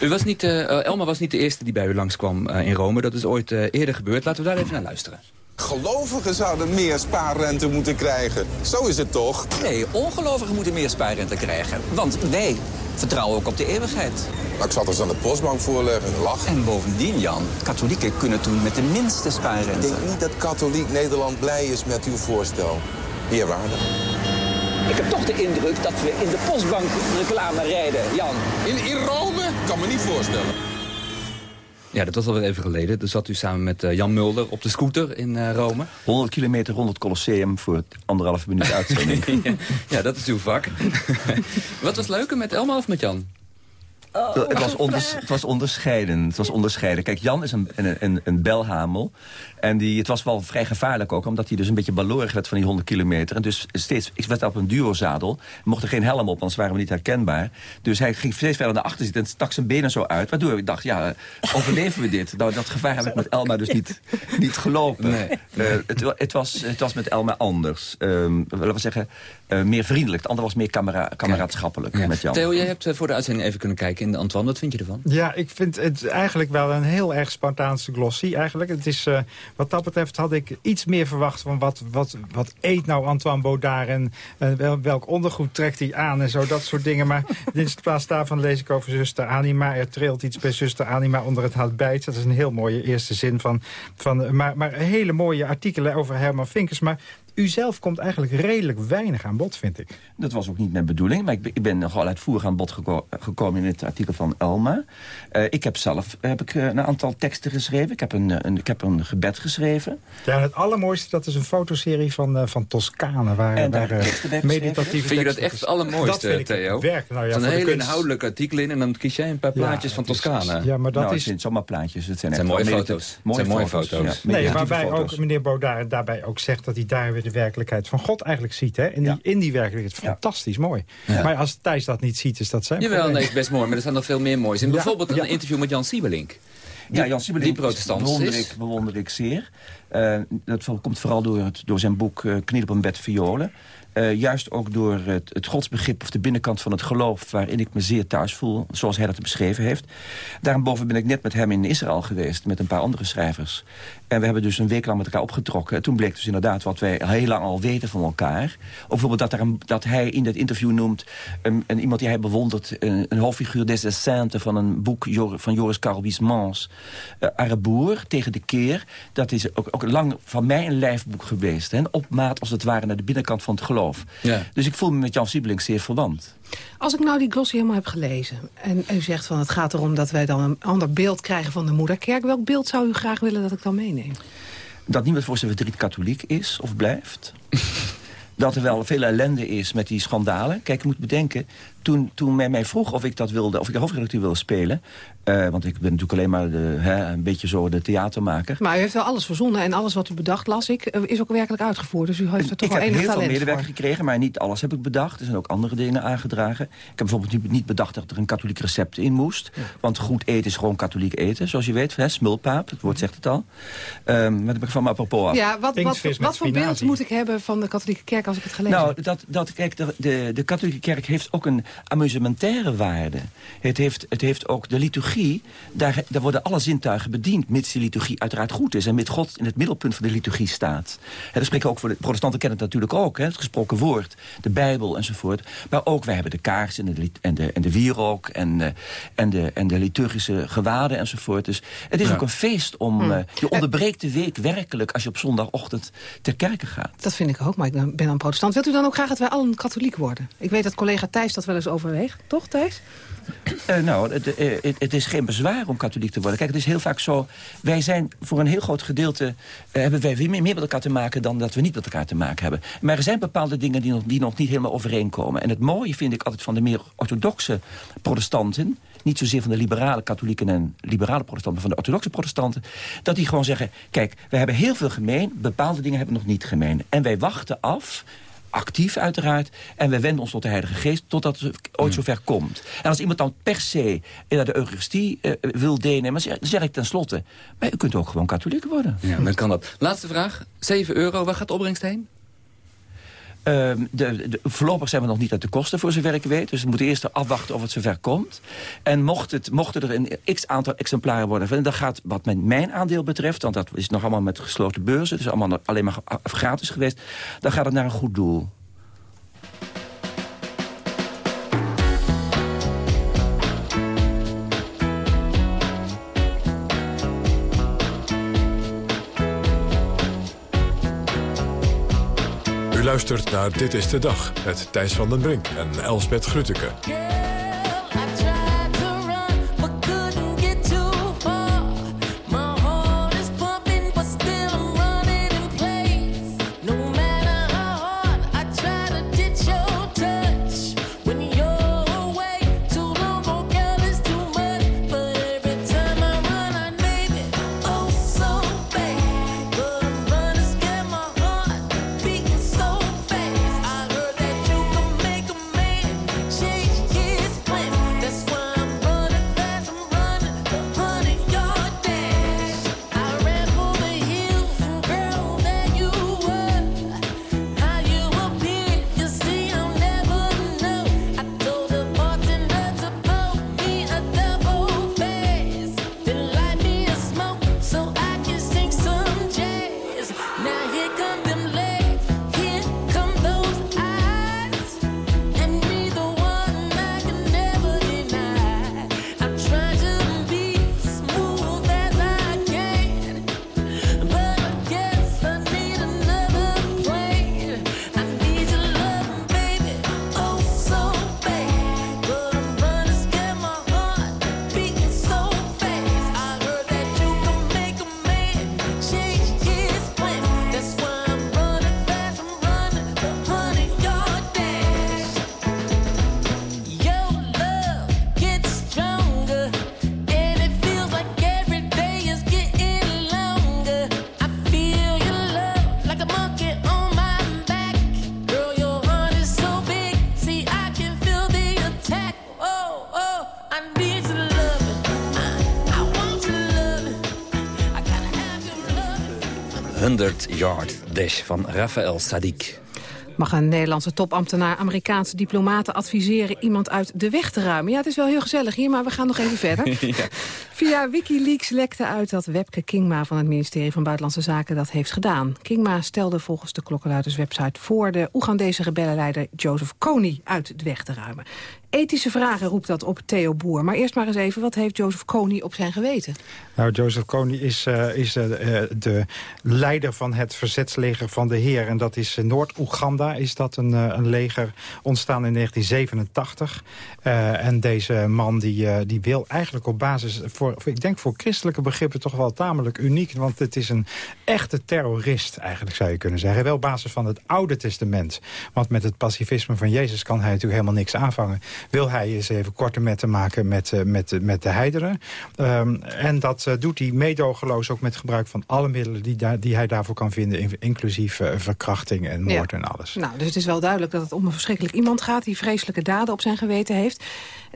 U was niet, eh, eh, Elma was niet de eerste die bij u langskwam eh, in Rome. Dat is ooit eh, eerder gebeurd. Laten we daar even naar luisteren. Gelovigen zouden meer spaarrente moeten krijgen. Zo is het toch? Nee, ongelovigen moeten meer spaarrente krijgen. Want wij vertrouwen ook op de eeuwigheid. Maar ik zat eens aan de postbank voorleggen. Lach. En bovendien, Jan, katholieken kunnen toen met de minste Ik spaarrente. denk niet dat katholiek Nederland blij is met uw voorstel. Eerwaarde. Ik heb toch de indruk dat we in de postbank reclame rijden, Jan. In, in Rome? Kan me niet voorstellen. Ja, dat was alweer even geleden. Toen zat u samen met eh, Jan Mulder op de scooter in eh, Rome. 100 kilometer rond het Colosseum voor anderhalve minuut uitzending. ja, dat is uw vak. Wat was leuker, met Elma of met Jan? Het, was onders- het was onderscheiden. Het was onderscheiden. Kijk, Jan is een, een, een, een belhamel. En die, het was wel vrij gevaarlijk ook, omdat hij dus een beetje balorig werd van die 100 kilometer. En dus steeds, ik werd op een duozadel. Mocht er geen helm op, anders waren we niet herkenbaar. Dus hij ging steeds verder naar achter zitten en stak zijn benen zo uit. Waardoor ik dacht, ja, overleven we dit? Nou, dat gevaar heb ik met Elma dus niet, niet gelopen. Nee. Eh, het, het, was, het was met Elma anders. Ehm laten we zeggen, eh, meer vriendelijk. Het andere was meer kamera kameraadschappelijk Ja. met Jan. Theo, jij hebt eh, voor de uitzending even kunnen kijken in de Antoine. Wat vind je ervan? Ja, ik vind het eigenlijk wel een heel erg Spartaanse glossy eigenlijk. Het is, eh, wat dat betreft had ik iets meer verwacht van wat, wat, wat eet nou Antoine Baudard en wel, welk ondergoed trekt hij aan en zo, dat soort dingen. Maar in plaats daarvan lees ik over zuster Anima. Er trilt iets bij zuster Anima onder het habijt. Dat is een heel mooie eerste zin van... van maar, maar hele mooie artikelen over Herman Vinkers. Maar u zelf komt eigenlijk redelijk weinig aan bod, vind ik. Dat was ook niet mijn bedoeling, maar ik ben, ik ben nogal uitvoerig aan bod geko- gekomen in het artikel van Elma. Eh, ik heb zelf heb ik, eh, een aantal teksten geschreven. Ik heb een, eh, een, ik heb een gebed geschreven. Ja, het allermooiste, dat is een fotoserie van, eh, van Toscane. Waar, En daar waar, meditatieve Vind je dat echt het allermooiste, dat vind ik Theo? Werk. Nou ja, de hele kunst- inhoudelijke artikelen in en dan kies jij een paar Ja, plaatjes van is- Toscane. Ja, maar dat nou, is... het zijn zomaar plaatjes. Het zijn, Het zijn echt mooie foto's. Het zijn mooie foto's. ja, Nee, waarbij foto's. ook meneer Baudard daarbij ook zegt dat hij daar weer de werkelijkheid van God eigenlijk ziet. Hè? In, die, in die werkelijkheid. Fantastisch mooi. Ja. Maar als Thijs dat niet ziet, is dat zijn Jawel, probleem. nee, is best mooi, maar er zijn nog veel meer moois. in. Ja, bijvoorbeeld een ja. interview met Jan Siebelink. Ja, Jan Siebelink die protestant bewonder is. ik, bewonder ik zeer. Eh, dat komt vooral door, het, door zijn boek Kniel op een bed violen. Eh, juist ook door het, het godsbegrip of de binnenkant van het geloof... waarin ik me zeer thuis voel, zoals hij dat beschreven heeft. Daarboven ben ik net met hem in Israël geweest... met een paar andere schrijvers. En we hebben dus een week lang met elkaar opgetrokken. En toen bleek dus inderdaad wat wij heel lang al weten van elkaar. Bijvoorbeeld dat, dat hij in dat interview noemt... Een, iemand die hij bewondert, een, een hoofdfiguur des Essentes... van een boek van Joris Wiesmans, uh, Arreboer, tegen de keer. Dat is ook, ook lang van mij een lijfboek geweest. Hè? Een opmaat als het ware naar de binnenkant van het geloof. Ja. Dus ik voel me met Jan Siebelink zeer verwant. Als ik nou die glossy helemaal heb gelezen... en u zegt van het gaat erom dat wij dan een ander beeld krijgen van de moederkerk... welk beeld zou u graag willen dat ik dan meeneem? Dat niemand voor zijn verdriet katholiek is of blijft. dat er wel veel ellende is met die schandalen. Kijk, je moet bedenken, toen, toen men mij vroeg of ik dat wilde, of ik de hoofdredacteur wilde spelen... Uh, want ik ben natuurlijk alleen maar de, hè, een beetje zo de theatermaker. Maar u heeft wel alles verzonnen en alles wat u bedacht, las ik, eh, is ook werkelijk uitgevoerd. Dus u heeft er toch ik wel heb enig heel talent veel medewerkers voor. gekregen, maar niet alles heb ik bedacht. Er zijn ook andere dingen aangedragen. Ik heb bijvoorbeeld niet, niet bedacht dat er een katholiek recept in moest. Want goed eten is gewoon katholiek eten, zoals je weet. Hè, smulpaap, het woord zegt het al. Um, maar dat heb ik van mijn apropos af. Ja, wat, wat, wat voor beeld moet ik hebben van de katholieke kerk als ik het gelezen nou, heb? dat, dat, kijk, de, de, de katholieke kerk heeft ook een amusementaire waarde. Het heeft, het heeft ook de liturgie, daar daar, worden alle zintuigen bediend... mits de liturgie uiteraard goed is... en met God in het middelpunt van de liturgie staat. Dat spreken ook voor de protestanten kennen het natuurlijk ook. Hè, het gesproken woord, de Bijbel enzovoort. Maar ook, wij hebben de kaars en de, en de, en de wierook... En, uh, en, de, en de liturgische gewaden enzovoort. Dus het is Ja. ook een feest om... Hmm. eh, je onderbreekt de week werkelijk als je op zondagochtend ter kerke gaat. Dat vind ik ook, maar ik ben ben dan protestant. Wilt u dan ook graag dat wij allen katholiek worden? Ik weet dat collega Thijs dat wel eens overweegt. Toch, Thijs? Eh, nou, het, eh, het, het is geen bezwaar om katholiek te worden. Kijk, het is heel vaak zo... wij zijn voor een heel groot gedeelte... eh, hebben wij meer, meer met elkaar te maken... dan dat we niet met elkaar te maken hebben. Maar er zijn bepaalde dingen die nog, die nog niet helemaal overeenkomen. En het mooie vind ik altijd van de meer orthodoxe protestanten... niet zozeer van de liberale katholieken en liberale protestanten... van de orthodoxe protestanten... dat die gewoon zeggen... kijk, we hebben heel veel gemeen... bepaalde dingen hebben we nog niet gemeen. En wij wachten af actief uiteraard. En we wenden ons tot de Heilige Geest totdat het ooit zover komt. En als iemand dan per se naar de Eucharistie eh, wil deelnemen... dan zeg ik tenslotte, maar u kunt ook gewoon katholiek worden. Ja, dan kan dat. Laatste vraag. 7 euro, waar gaat de opbrengst heen? Ehm, de, de- voorlopig zijn we nog niet uit de kosten, voor zover ik weet. Dus we moeten eerst afwachten of het zover komt. En mocht het, mochten er een x-aantal exemplaren worden... en dan gaat, wat mijn, aandeel betreft... want dat is nog allemaal met gesloten beurzen... dus allemaal alleen maar gra- gratis geweest... dan gaat het naar een goed doel. Luistert naar Dit is de Dag met Thijs van den Brink en Elsbeth Grütke. 100 Yard Dash van Rafael Sadiq. Mag een Nederlandse topambtenaar Amerikaanse diplomaten adviseren iemand uit de weg te ruimen? Ja, het is wel heel gezellig hier, maar we gaan nog even verder. Via Wikileaks lekte uit dat Webke Kingma van het ministerie van Buitenlandse Zaken dat heeft gedaan. Kingma stelde volgens de klokkenluiderswebsite voor de Oegandese rebellenleider Joseph Kony uit de weg te ruimen. Ethische vragen roept dat op Theo Boer. Maar eerst maar eens even, wat heeft Joseph Kony op zijn geweten? Nou, Joseph Kony is, eh, is eh, eh, de leider van het verzetsleger van de Heer. En dat is Noord-Oeganda, is dat een, een leger ontstaan in 1987. Eh, en deze man die, die wil eigenlijk op basis, voor- ik denk voor christelijke begrippen toch wel tamelijk uniek. Want het is een echte terrorist, eigenlijk zou je kunnen zeggen. Wel op basis van het Oude Testament. Want met het pacifisme van Jezus kan hij natuurlijk helemaal niks aanvangen. Wil hij eens even korte metten maken met, eh, met, met de heidenen. Ehm, en dat eh, doet hij meedogenloos ook met gebruik van alle middelen die, daar, die hij daarvoor kan vinden. in- Inclusief eh, verkrachting en moord Ja. en alles. Nou, dus het is wel duidelijk dat het om een verschrikkelijk iemand gaat... die vreselijke daden op zijn geweten heeft.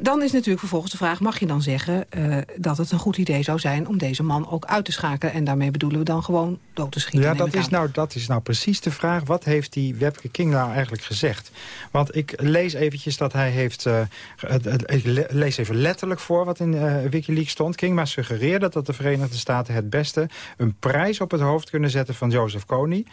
Dan is natuurlijk vervolgens de vraag, mag je dan zeggen... eh, dat het een goed idee zou zijn om deze man ook uit te schakelen? En daarmee bedoelen we dan gewoon dood te schieten. Ja, dat is, aan. nou, dat is nou precies de vraag. Wat heeft die Webke King nou eigenlijk gezegd? Want ik lees eventjes dat hij heeft... eh, ik le- lees even letterlijk voor wat in eh, Wikileaks stond. Kingma suggereerde dat de Verenigde Staten het beste... een prijs op het hoofd kunnen zetten van Joseph Kony.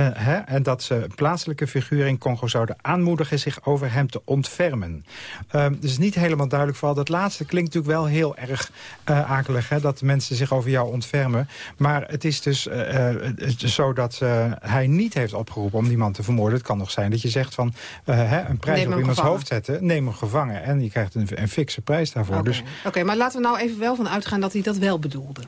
hè, en dat ze plaatselijke figuren in Congo zouden aanmoedigen... zich over hem te ontfermen. Ehm dus niet helemaal duidelijk vooral. Dat laatste klinkt natuurlijk wel heel erg eh, akelig... Hè, dat mensen zich over jou ontfermen. Maar het is dus is zo dat hij niet heeft opgeroepen om die man te vermoorden. Het kan nog zijn dat je zegt van hè, een prijs op iemands gevangen. hoofd zetten. Neem hem gevangen. En je krijgt een, een fikse prijs daarvoor. Oké, Dus Oké, maar laten we nou even wel van uitgaan dat hij dat wel bedoelde.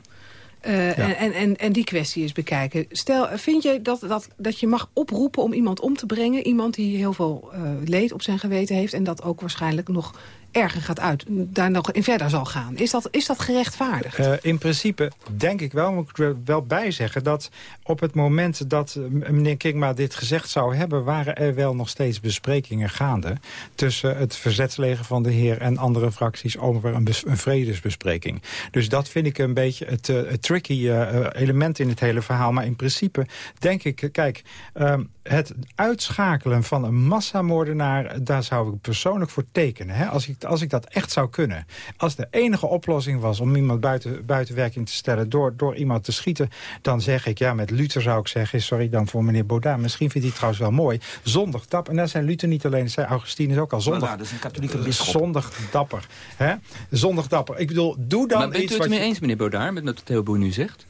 En, en, en, en die kwestie eens bekijken. Stel, vind je dat, dat, dat je mag oproepen om iemand om te brengen? Iemand die heel veel leed op zijn geweten heeft... en dat ook waarschijnlijk nog erger gaat uit, daar nog in verder zal gaan. Is dat, is dat gerechtvaardigd? Eh, in principe denk ik wel, moet ik er wel bij zeggen... dat op het moment dat eh, meneer Kingma dit gezegd zou hebben... waren er wel nog steeds besprekingen gaande... tussen het verzetsleger van de heer en andere fracties... over een, een vredesbespreking. Dus dat vind ik een beetje het, eh, tricky element in het hele verhaal. Maar in principe denk ik, kijk... ehm, het uitschakelen van een massamoordenaar... daar zou ik persoonlijk voor tekenen. Hè? Als, ik, als ik dat echt zou kunnen. Als de enige oplossing was om iemand buiten, buiten werking te stellen... Door, door iemand te schieten, dan zeg ik... ja, met Luther zou ik zeggen... sorry dan voor meneer Baudin. Misschien vindt hij het trouwens wel mooi. Zondig dapper. En daar zijn Luther niet alleen, zei Augustinus ook al. Zondig, Voilà, dat is een katholieke bisschop. zondig dapper. Hè? Zondig dapper. Ik bedoel, doe dan maar bent iets u het ermee je- eens, meneer Baudard, met wat Theo Boer nu zegt?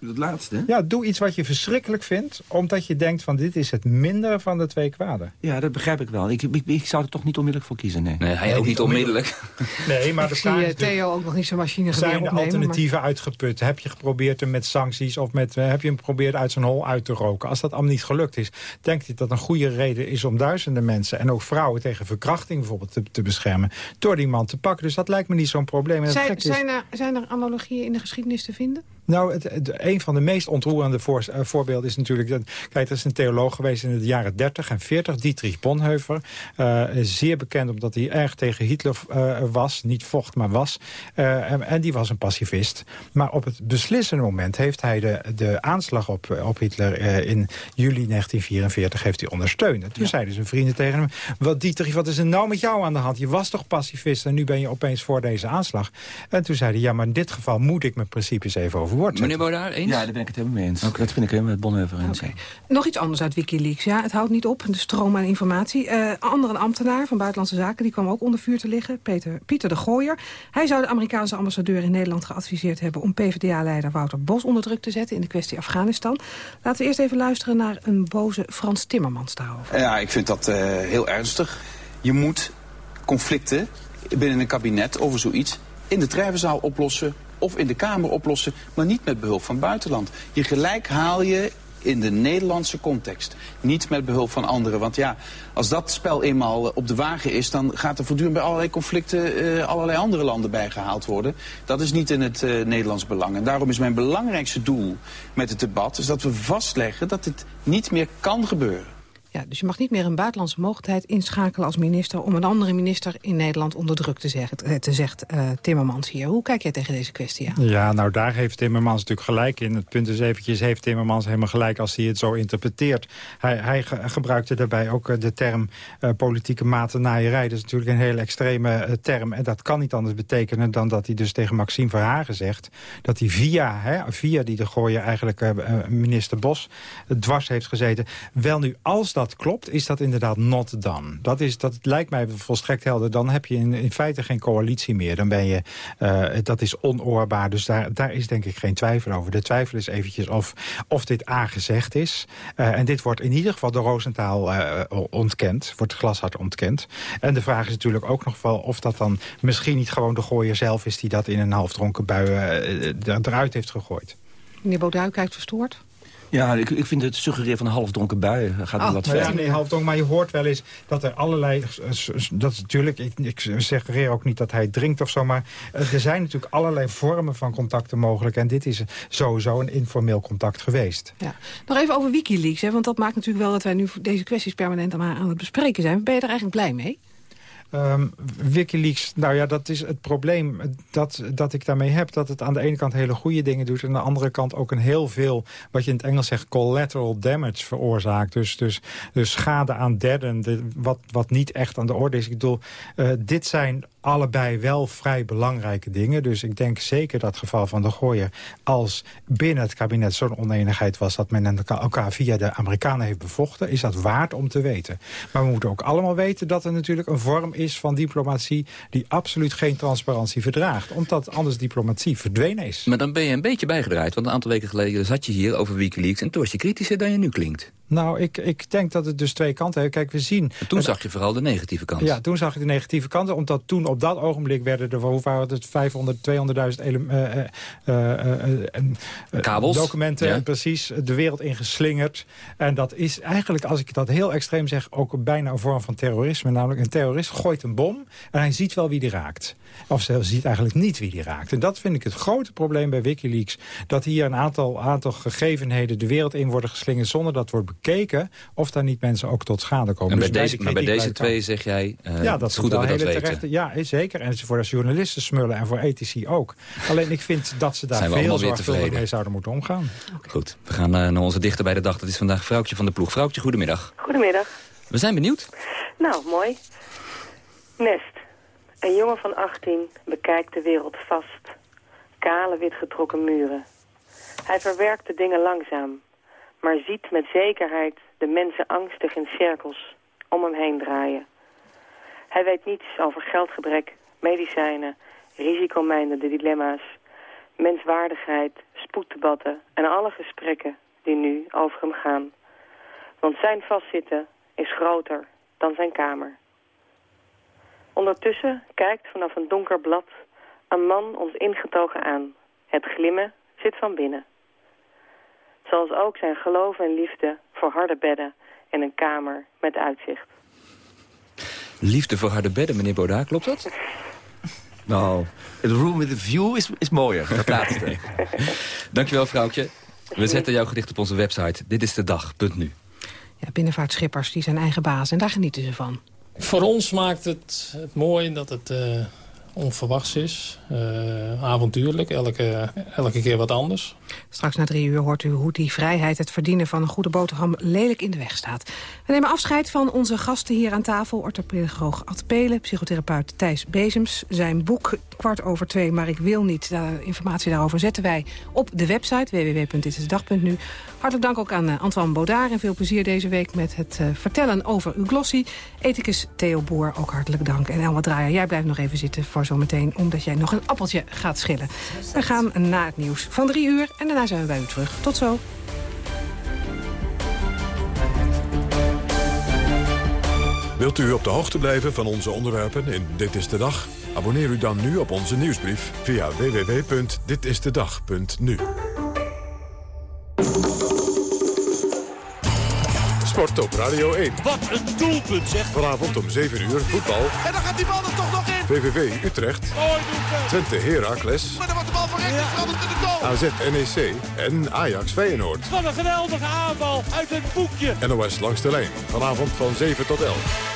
Dat laatste? Ja, doe iets wat je verschrikkelijk vindt... omdat je denkt van dit is het mindere van de twee kwaden. Ja, dat begrijp ik wel. Ik, ik, ik zou er toch niet onmiddellijk voor kiezen, nee. Nee, hij ook niet onmiddellijk. Nee, maar Ik de zie vraag eh, is dus- Theo ook nog niet zijn machine Zijn er opnemen. alternatieven uitgeput? Heb je geprobeerd hem met sancties of met, eh, heb je hem geprobeerd uit zijn hol uit te roken? Als dat allemaal niet gelukt is, denk ik dat een goede reden is om duizenden mensen en ook vrouwen tegen verkrachting bijvoorbeeld te, te beschermen door die man te pakken. Dus dat lijkt me niet zo'n probleem. En het Zijn, zijn, er, zijn er analogieën in de geschiedenis te vinden? Nou, het, het- een van de meest ontroerende voor, eh, voorbeelden is natuurlijk... Dat, kijk, er is een theoloog geweest in de jaren 30 en 40, Dietrich Bonhoeffer. eh, zeer bekend omdat hij erg tegen Hitler eh, was. Niet vocht, maar was. En, en die was een pacifist. Maar op het beslissende moment heeft hij de, de aanslag op, op Hitler... in juli 1944 heeft hij ondersteund. En toen zeiden zijn vrienden tegen hem... Wat, Dietrich, wat is er nou met jou aan de hand? Je was toch pacifist en nu ben je opeens voor deze aanslag. En toen zei hij, ja, maar in dit geval moet ik mijn principes even overwoord zetten. Meneer Baudard, eens? Ja, daar ben ik het helemaal mee eens. Dat vind ik helemaal met Bonhoeffer eens. ja. Nog iets anders uit Wikileaks. Ja, het houdt niet op, de stroom aan informatie. Eh andere ambtenaar van Buitenlandse Zaken, die kwam ook onder vuur te liggen. Peter, Pieter de Gooier. Hij zou de Amerikaanse ambassadeur in Nederland geadviseerd hebben... om PvdA-leider Wouter Bos onder druk te zetten in de kwestie Afghanistan. Laten we eerst even luisteren naar een boze Frans Timmermans daarover. Ja, ik vind dat eh, heel ernstig. Je moet conflicten binnen een kabinet over zoiets in de treffenzaal oplossen of in de Kamer oplossen, maar niet met behulp van buitenland. Je gelijk haal je in de Nederlandse context. Niet met behulp van anderen. Want ja, als dat spel eenmaal eh, op de wagen is... dan gaat er voortdurend bij allerlei conflicten eh, allerlei andere landen bijgehaald worden. Dat is niet in het eh, Nederlands belang. En daarom is mijn belangrijkste doel met het debat... is dat we vastleggen dat dit niet meer kan gebeuren. Ja, dus je mag niet meer een buitenlandse mogelijkheid inschakelen als minister... om een andere minister in Nederland onder druk te zeggen, te zegt eh, Timmermans hier. Hoe kijk jij tegen deze kwestie aan? Ja, nou daar heeft Timmermans natuurlijk gelijk in. Het punt is eventjes, heeft Timmermans helemaal gelijk als hij het zo interpreteert. Hij, hij ge- gebruikte daarbij ook eh, de term eh, politieke matennaaierij. Dat is natuurlijk een hele extreme eh, term. En dat kan niet anders betekenen dan dat hij dus tegen Maxime Verhagen zegt... dat hij via, hè, via die de gooien eigenlijk eh, eh, minister Bos eh, dwars heeft gezeten. Wel nu, als dat klopt, is dat inderdaad not done. Dat, is, dat lijkt mij volstrekt helder. Dan heb je in, in feite geen coalitie meer. Dan ben je, eh, dat is onoorbaar. Dus daar, daar is denk ik geen twijfel over. De twijfel is eventjes of, of dit A gezegd is. Eh, en dit wordt in ieder geval door Roosentaal eh, ontkend. Wordt glashard ontkend. En de vraag is natuurlijk ook nog wel of dat dan misschien niet gewoon de gooier zelf is... die dat in een halfdronken bui eruit heeft gegooid. Meneer Bauduin kijkt verstoord. Ja, ik, ik vind het suggereren van een halfdronken bui gaat Oh, me wat Nou ver. ja, nee, halfdonk, maar je hoort wel eens dat er allerlei... Dat is natuurlijk, ik, ik suggereer ook niet dat hij drinkt of zo... maar eh, er zijn natuurlijk allerlei vormen van contacten mogelijk... en dit is sowieso een informeel contact geweest. Ja. Nog even over Wikileaks, hè, want dat maakt natuurlijk wel... dat wij nu deze kwesties permanent aan aan het bespreken zijn. Ben je er eigenlijk blij mee? Ehm, Wikileaks, nou ja, dat is het probleem dat, dat ik daarmee heb. Dat het aan de ene kant hele goede dingen doet... en aan de andere kant ook een heel veel, wat je in het Engels zegt... collateral damage veroorzaakt. Dus, dus, dus schade aan derden, de- wat, wat niet echt aan de orde is. Ik bedoel, eh, dit zijn allebei wel vrij belangrijke dingen. Dus ik denk zeker dat geval van de Gooier... als binnen het kabinet zo'n oneenigheid was... dat men elka- elkaar via de Amerikanen heeft bevochten... is dat waard om te weten. Maar we moeten ook allemaal weten dat er natuurlijk een vorm is van diplomatie... die absoluut geen transparantie verdraagt. Omdat anders diplomatie verdwenen is. Maar dan ben je een beetje bijgedraaid. Want een aantal weken geleden zat je hier over Wikileaks... en toen was je kritischer dan je nu klinkt. Nou, ik, ik denk dat het dus twee kanten heeft. Kijk, we zien... En toen zag je vooral de negatieve kant. Ja, toen zag ik de negatieve kanten. Omdat toen op dat ogenblik werden er, hoe waren het, 500, 200.000 ele- eh, eh, eh, Kabels. documenten, Ja. precies, de wereld ingeslingerd. En dat is eigenlijk, als ik dat heel extreem zeg, ook bijna een vorm van terrorisme. Namelijk, een terrorist gooit een bom en hij ziet wel wie die raakt. Of zelfs ziet eigenlijk niet wie die raakt. En dat vind ik het grote probleem bij Wikileaks. Dat hier een aantal, aantal gegevenheden de wereld in worden geslingerd... zonder dat wordt bekeken of daar niet mensen ook tot schade komen. En bij Dus deze, de maar bij deze twee zeg jij, eh, ja, het dat is goed dat we dat weten. terechte- Ja, is zeker. En voor de journalisten smullen en voor ethici ook. Alleen ik vind dat ze daar Zijn veel zorgvuldig tevreden. mee zouden moeten omgaan. Goed, we gaan eh, naar onze dichter bij de dag. Dat is vandaag Vrouwtje van de Ploeg. Vrouwtje, goedemiddag. Goedemiddag. We zijn benieuwd. Nou, mooi. Nest. Een jongen van 18 bekijkt de wereld vast. Kale, witgetrokken muren. Hij verwerkt de dingen langzaam, maar ziet met zekerheid de mensen angstig in cirkels om hem heen draaien. Hij weet niets over geldgebrek, medicijnen, risicomijndende dilemma's, menswaardigheid, spoeddebatten en alle gesprekken die nu over hem gaan. Want zijn vastzitten is groter dan zijn kamer. Ondertussen kijkt vanaf een donker blad een man ons ingetogen aan. Het glimmen zit van binnen. Zoals ook zijn geloof en liefde voor harde bedden en een kamer met uitzicht. Liefde voor harde bedden, meneer Boda, klopt dat? Nou, het room with a view is, is mooier, dat laatste. Dankjewel, vrouwtje. We zetten jouw gedicht op onze website. Dit is de dag.nu. Ja, binnenvaartschippers die zijn eigen baas en daar genieten ze van. Voor ons maakt het, het mooi dat het eh, onverwachts is. eh, avontuurlijk, elke, elke keer wat anders. Straks na drie uur hoort u hoe die vrijheid het verdienen van een goede boterham lelijk in de weg staat. We nemen afscheid van onze gasten hier aan tafel. Orthopedagoog Ad Pelen, psychotherapeut Thijs Bezems. Zijn boek kwart over twee, maar ik wil niet. De informatie daarover zetten wij op de website www.ditisdag.nu. Hartelijk dank ook aan eh, Antoine Baudard en veel plezier deze week met het eh, vertellen over uw glossy. Ethicus Theo Boer, ook hartelijk dank. En Elma Draaier, jij blijft nog even zitten voor zometeen... omdat jij nog een appeltje gaat schillen. We gaan naar het nieuws van drie uur en daarna zijn we bij u terug. Tot zo. Wilt u op de hoogte blijven van onze onderwerpen in Dit is de Dag? Abonneer u dan nu op onze nieuwsbrief via www.ditistedag.nu. Sport op Radio 1. Wat een doelpunt zeg. Vanavond om 7 uur voetbal. En dan gaat die bal er toch nog in. VVV Utrecht. Mooi doelpunt. Twente Heracles. Maar dan wordt de bal voor AZ NEC en Ajax Feyenoord. Wat een geweldige aanval uit het boekje. NOS langs de lijn. Vanavond van 7 tot 11.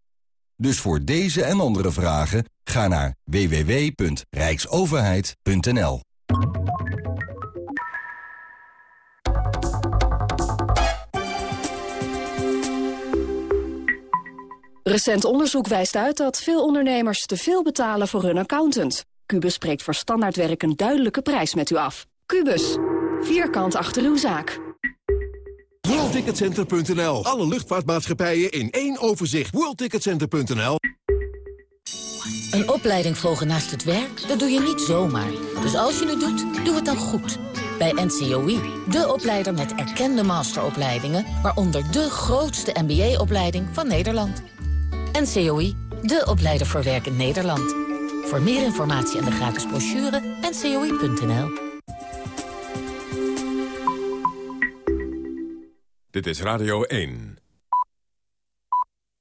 Dus voor deze en andere vragen ga naar www.rijksoverheid.nl. Recent onderzoek wijst uit dat veel ondernemers te veel betalen voor hun accountant. Cubus spreekt voor standaardwerk een duidelijke prijs met u af. Cubus, vierkant achter uw zaak. WorldTicketCenter.nl. Alle luchtvaartmaatschappijen in één overzicht. WorldTicketCenter.nl. Een opleiding volgen naast het werk, dat doe je niet zomaar. Dus als je het doet, doe het dan goed. Bij NCOI, de opleider met erkende masteropleidingen... waaronder de grootste MBA-opleiding van Nederland. NCOI, de opleider voor werk in Nederland. Voor meer informatie en de gratis brochure, ncoi.nl. Dit is Radio 1.